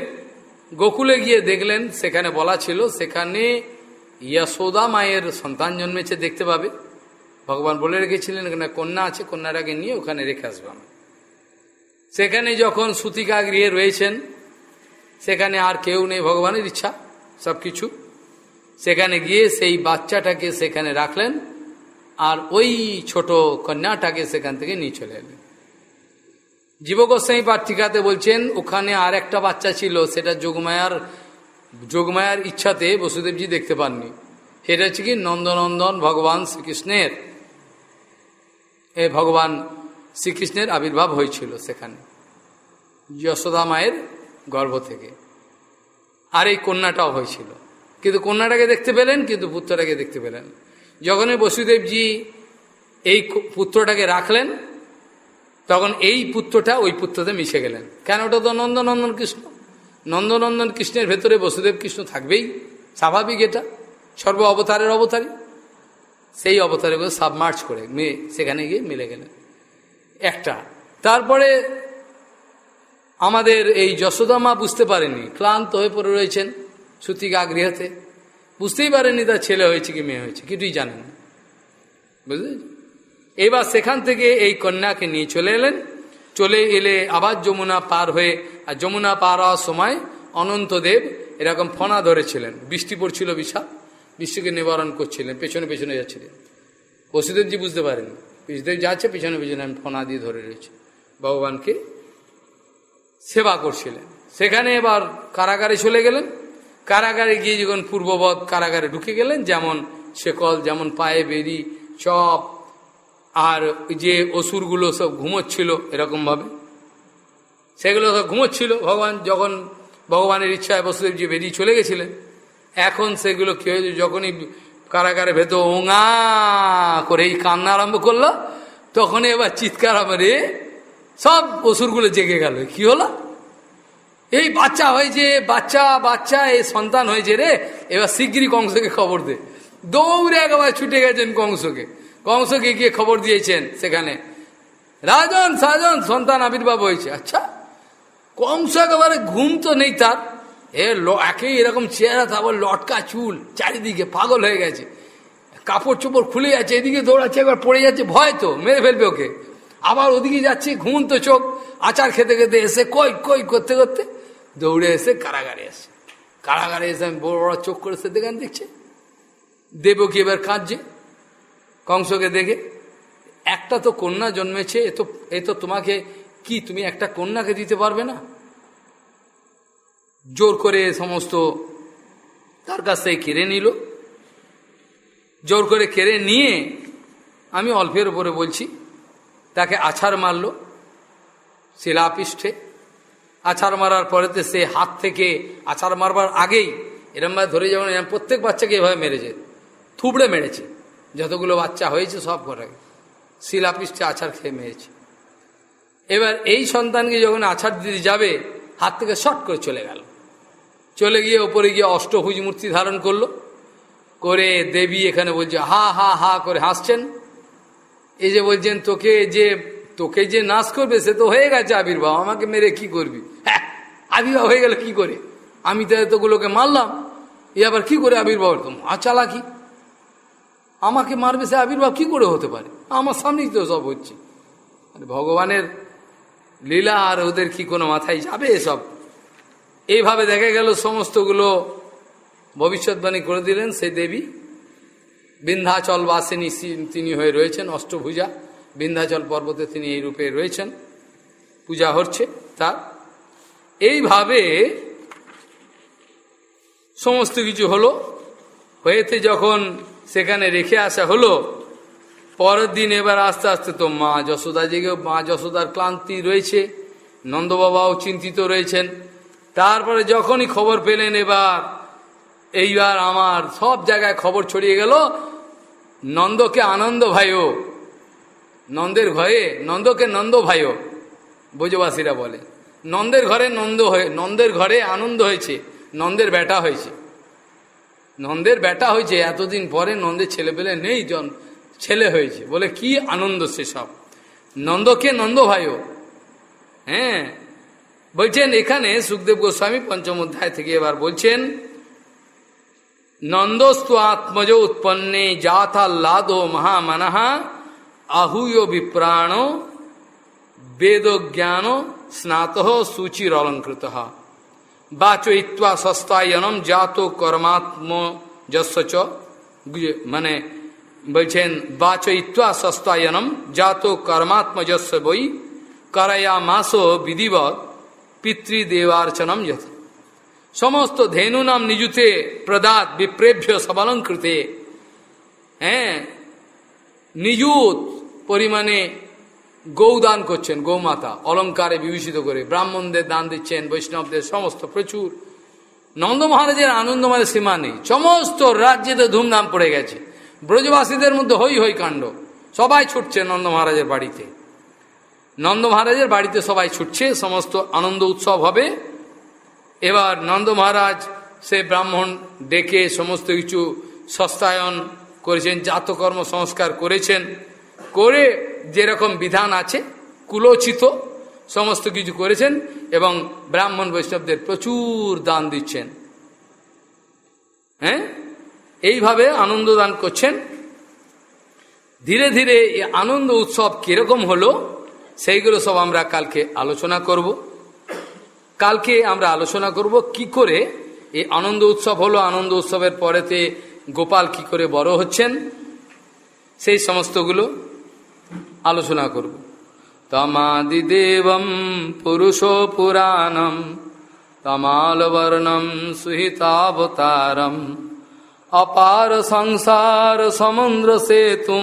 গোকুলে গিয়ে দেখলেন, সেখানে বলা ছিল, সেখানে ইয়াসোদা মায়ের সন্তান জন্মেছে, দেখতে পাবে। ভগবান বলে রেখেছিলেন এখানে কন্যা আছে, কন্যাটাকে নিয়ে ওখানে রেখে আসবাম সেখানে যখন সুতিকা গৃহে রয়েছেন, সেখানে আর কেউ নেই, ভগবানের ইচ্ছা সব কিছু সেখানে গিয়ে সেই বাচ্চাটাকে সেখানে রাখলেন, আর ওই ছোট কন্যাটাকে সেখান থেকে নিয়ে চলে এলেন। জীবগোস্বাই পার্থিকাতে বলছেন, ওখানে আর একটা বাচ্চা ছিল, সেটা যোগমায়ার যোগমায়ার ইচ্ছাতে বসুদেবজি দেখতে পাননি। সেটা হচ্ছে কি, নন্দনন্দন ভগবান শ্রীকৃষ্ণের, এ ভগবান শ্রীকৃষ্ণের আবির্ভাব হয়েছিল সেখানে, যশোদা মায়ের গর্ভ থেকে। আর এই কন্যাটাও হয়েছিল। কিন্তু কন্যাটাকে দেখতে পেলেন, কিন্তু পুত্রটাকে দেখতে পেলেন। যখনই বসুদেবজি এই পুত্রটাকে রাখলেন, তখন এই পুত্রটা ওই পুত্রতে মিশে গেলেন। কেন? ওটা তো নন্দনন্দন কৃষ্ণ। নন্দনন্দন কৃষ্ণের ভেতরে বসুদেব কৃষ্ণ থাকবেই। স্বাভাবিক এটা। সর্ব অবতারের অবতারই। সেই অবতারে সাবমার্চ করে মেয়ে সেখানে গিয়ে মিলে গেলেন। একটা। তারপরে আমাদের এই যশোদা মা বুঝতে পারেনি ক্লান্ত হয়ে পড়ে রয়েছেন। সুতিকা গৃহতে। বুঝতেই পারেনি তার ছেলে হয়েছে কি মেয়ে হয়েছে, কিছুই জানেন বুঝলে এবার সেখান থেকে এই কন্যাকে নিয়ে চলে এলেন। চলে এলে আবার যমুনা পার হয়ে, আর যমুনা পার হওয়ার সময় অনন্তদেব এরকম ফনা ধরেছিলেন। বৃষ্টি পড়ছিল বিশাল, বৃষ্টিকে নিবারণ করছিলেন, পেছনে পেছনে যাচ্ছিলেন। বসুদেবজি বুঝতে পারেন বসুদেব যাচ্ছে পেছনে পেছনে আমি ফনা দিয়ে ধরে রয়েছি। ভগবানকে সেবা করছিলেন। সেখানে এবার কারাগারে চলে গেলেন। কারাগারে গিয়ে যখন পূর্ববৎ কারাগারে ঢুকে গেলেন, যেমন শেকল, যেমন পায়ে বেরি চপ, আর যে অসুরগুলো সব ঘুমোচ্ছিল এরকমভাবে। সেগুলো সব ঘুমোচ্ছিল। ভগবান যখন ভগবানের ইচ্ছায় বসুদেবজি বেরিয়ে চলে গেছিলেন, এখন সেগুলো কি হয়েছে? যখনই কারাগারে ভেতর ওঙা করে এই কান্না আরম্ভ করল তখন এবার চিৎকার আমারে সব অসুরগুলো জেগে গেল। কি হলো? এই বাচ্চা হয়েছে, বাচ্চা বাচ্চা, এই সন্তান হয়েছে রে। এবার শিগগিরই কংসকে খবর দে। দৌড়ে একেবারে ছুটে গেছেন কংসকে। কংসকে গিয়ে খবর দিয়েছেন সেখানে। রাজন, সাজন, সন্তান আবির্ভাব হয়েছে। আচ্ছা কংস একেবারে ঘুম তো নেই তার। এ একেই এরকম চেহারা, তারপর লটকা চুল, চারিদিকে পাগল হয়ে গেছে। কাপড় চোপড় খুলে যাচ্ছে, এদিকে দৌড়াচ্ছে একবার পড়ে যাচ্ছে, ভয় তো, মেরে ফেলবে ওকে। আবার ওদিকে যাচ্ছে, ঘুমন্ত চোখ, আচার খেতে খেতে এসে কই কই, করতে করতে দৌড়ে এসে কারাগারে এসে। কারাগারে এসে আমি বড় বড় চোখ করে সে দেখেন দেখছে। দেবকী এবার কাঁদছে। কংসকে দেখে, একটা তো কন্যা জন্মেছে, এ তো এ তো তোমাকে কি, তুমি একটা কন্যাকে দিতে পারবে না? জোর করে সমস্ত তার কাছ থেকে কেড়ে নিল। জোর করে কেড়ে নিয়ে আমি অল্পের উপরে বলছি, তাকে আছাড় মারল, শিলাপৃষ্ঠে। আছাড় মারার পরেতে সে হাত থেকে আছাড় মারবার আগেই এরমভাবে ধরে যেমন প্রত্যেক বাচ্চাকে এভাবে মেরেছে, থুবড়ে মেরেছে। যতগুলো বাচ্চা হয়েছে সব কটাকে। শিলাপৃষ্ঠে আছাড় খেয়ে মেরেছে। এবার এই সন্তানকে যখন আছাড় দিতে যাবে, হাত থেকে শট করে চলে গেল। চলে গিয়ে ওপরে গিয়ে অষ্টভুজ মূর্তি ধারণ করল। করে দেবী এখানে বলছে, হা হা হা করে হাসছেন। এই যে বলছেন, তোকে যে তোকে যে নাশ করবে, সে তো হয়ে গেছে আবির্ভাব। আমাকে মেরে কি করবি? হ্যাঁ আবির্ভাব হয়ে গেল কি করে? আমি তো এতগুলোকে মারলাম, এ আবার কি করে আবির্ভাব হতো মা চালাকি। আমাকে মারবে সে আবির্ভাব কি করে হতে পারে? আমার সামনেই তো সব হচ্ছে। ভগবানের লীলা আর ওদের কি কোনো মাথায় যাবে এসব? এইভাবে দেখা গেল সমস্তগুলো ভবিষ্যৎবাণী করে দিলেন সেই দেবী। বিন্ধ্যাচল বাসিনী তিনি হয়ে রয়েছেন অষ্টভুজা। বিন্ধ্যাচল পর্বতে তিনি এই রূপে রয়েছেন। পূজা হচ্ছে তার। এইভাবে সমস্ত কিছু হলো। হয়েতে যখন সেখানে রেখে আসা হলো, পরের দিন এবার আস্তে আস্তে তো মা যশোদা জেগে মা যশোদার ক্লান্তি রয়েছে, নন্দবাবাও চিন্তিত রয়েছেন। তারপরে যখনই খবর পেলেন এবার, এইবার আমার সব জায়গায় খবর ছড়িয়ে গেল, নন্দকে আনন্দ ভাইও নন্দের ঘরে নন্দকে নন্দ ভাইও, ব্রজবাসীরা বলে। নন্দের ঘরে নন্দ হয়ে, নন্দের ঘরে আনন্দ হয়েছে, নন্দের বেটা হয়েছে। নন্দের বেটা হয়েছে, এতদিন পরে নন্দের ছেলে পেলে নেই, জন ছেলে হয়েছে। বলে, কি আনন্দ সেসব নন্দকে নন্দ ভাইও। হ্যাঁ। বলছেন, এখানে সুখদেব গোস্বামী পঞ্চম অধ্যায় থেকে এবার বলছেন, নন্দস্তু আত্মজ উৎপন্নে জাতাল্লাদো মহামনহা আহুয় বিপ্রাণ বেদ জ্ঞান স্নাত সূচির অলঙ্কৃত বাচয়িত্বা সস্তায়নম জাত কর্মাত্ম যস্য মানে বলছেন বাচয়িত্বা সস্তায়নম জাত কর্মাত্মজস্য বই করয়া মাস বিধিবৎ পিতৃদেবার্চনম যথ সমস্ত ধেনু নাম নিজুতে প্রদাত বিপ্রেভ্য সবলঙ্কৃতে হ্যাঁ নিজুত পরিমাণে গৌদান করছেন গৌমাতা, অলঙ্কারে বিভূষিত করে। ব্রাহ্মণদের দান দিচ্ছেন, বৈষ্ণবদের সমস্ত প্রচুর। নন্দ মহারাজের আনন্দমানে সীমা নেই। সমস্ত রাজ্যেতে ধুমধাম পড়ে গেছে। ব্রজবাসীদের মধ্যে হই হই কাণ্ড। সবাই ছুটছে নন্দ মহারাজের বাড়িতে। নন্দ মহারাজের বাড়িতে সবাই ছুটছে, সমস্ত আনন্দ উৎসব হবে। এবার নন্দ মহারাজ সে ব্রাহ্মণ ডেকে সমস্ত কিছু সস্তায়ন করেছেন, জাতকর্ম সংস্কার করেছেন। করে যেরকম বিধান আছে, কুলোচিত সমস্ত কিছু করেছেন এবং ব্রাহ্মণ বৈষ্ণবদের প্রচুর দান দিচ্ছেন। হ্যাঁ? এইভাবে আনন্দ দান করছেন। ধীরে ধীরে এই আনন্দ উৎসব কীরকম হলো, সেইগুলো সব আমরা কালকে আলোচনা করব। কালকে আমরা আলোচনা করব কি করে এই আনন্দ উৎসব হলো, আনন্দ উৎসবের পরেতে গোপাল কি করে বড় হচ্ছেন, সেই সমস্তগুলো। আলোচনা করব। তমাদিদেবম পুরুষ পুরাণম, তমালবর্ণম সুহিতাবতারম, অপার সংসার সমুদ্র সেতু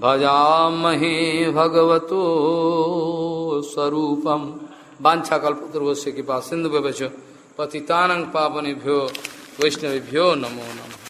ভজামহে ভগবত স্বরূপম। বাঞ্ছাকল্পতর্বশ্য কৃপা সিন্ধু ব্যবচ পতিতানং পাবনেভ্যো বৈষ্ণবেভ্যো নমো নম।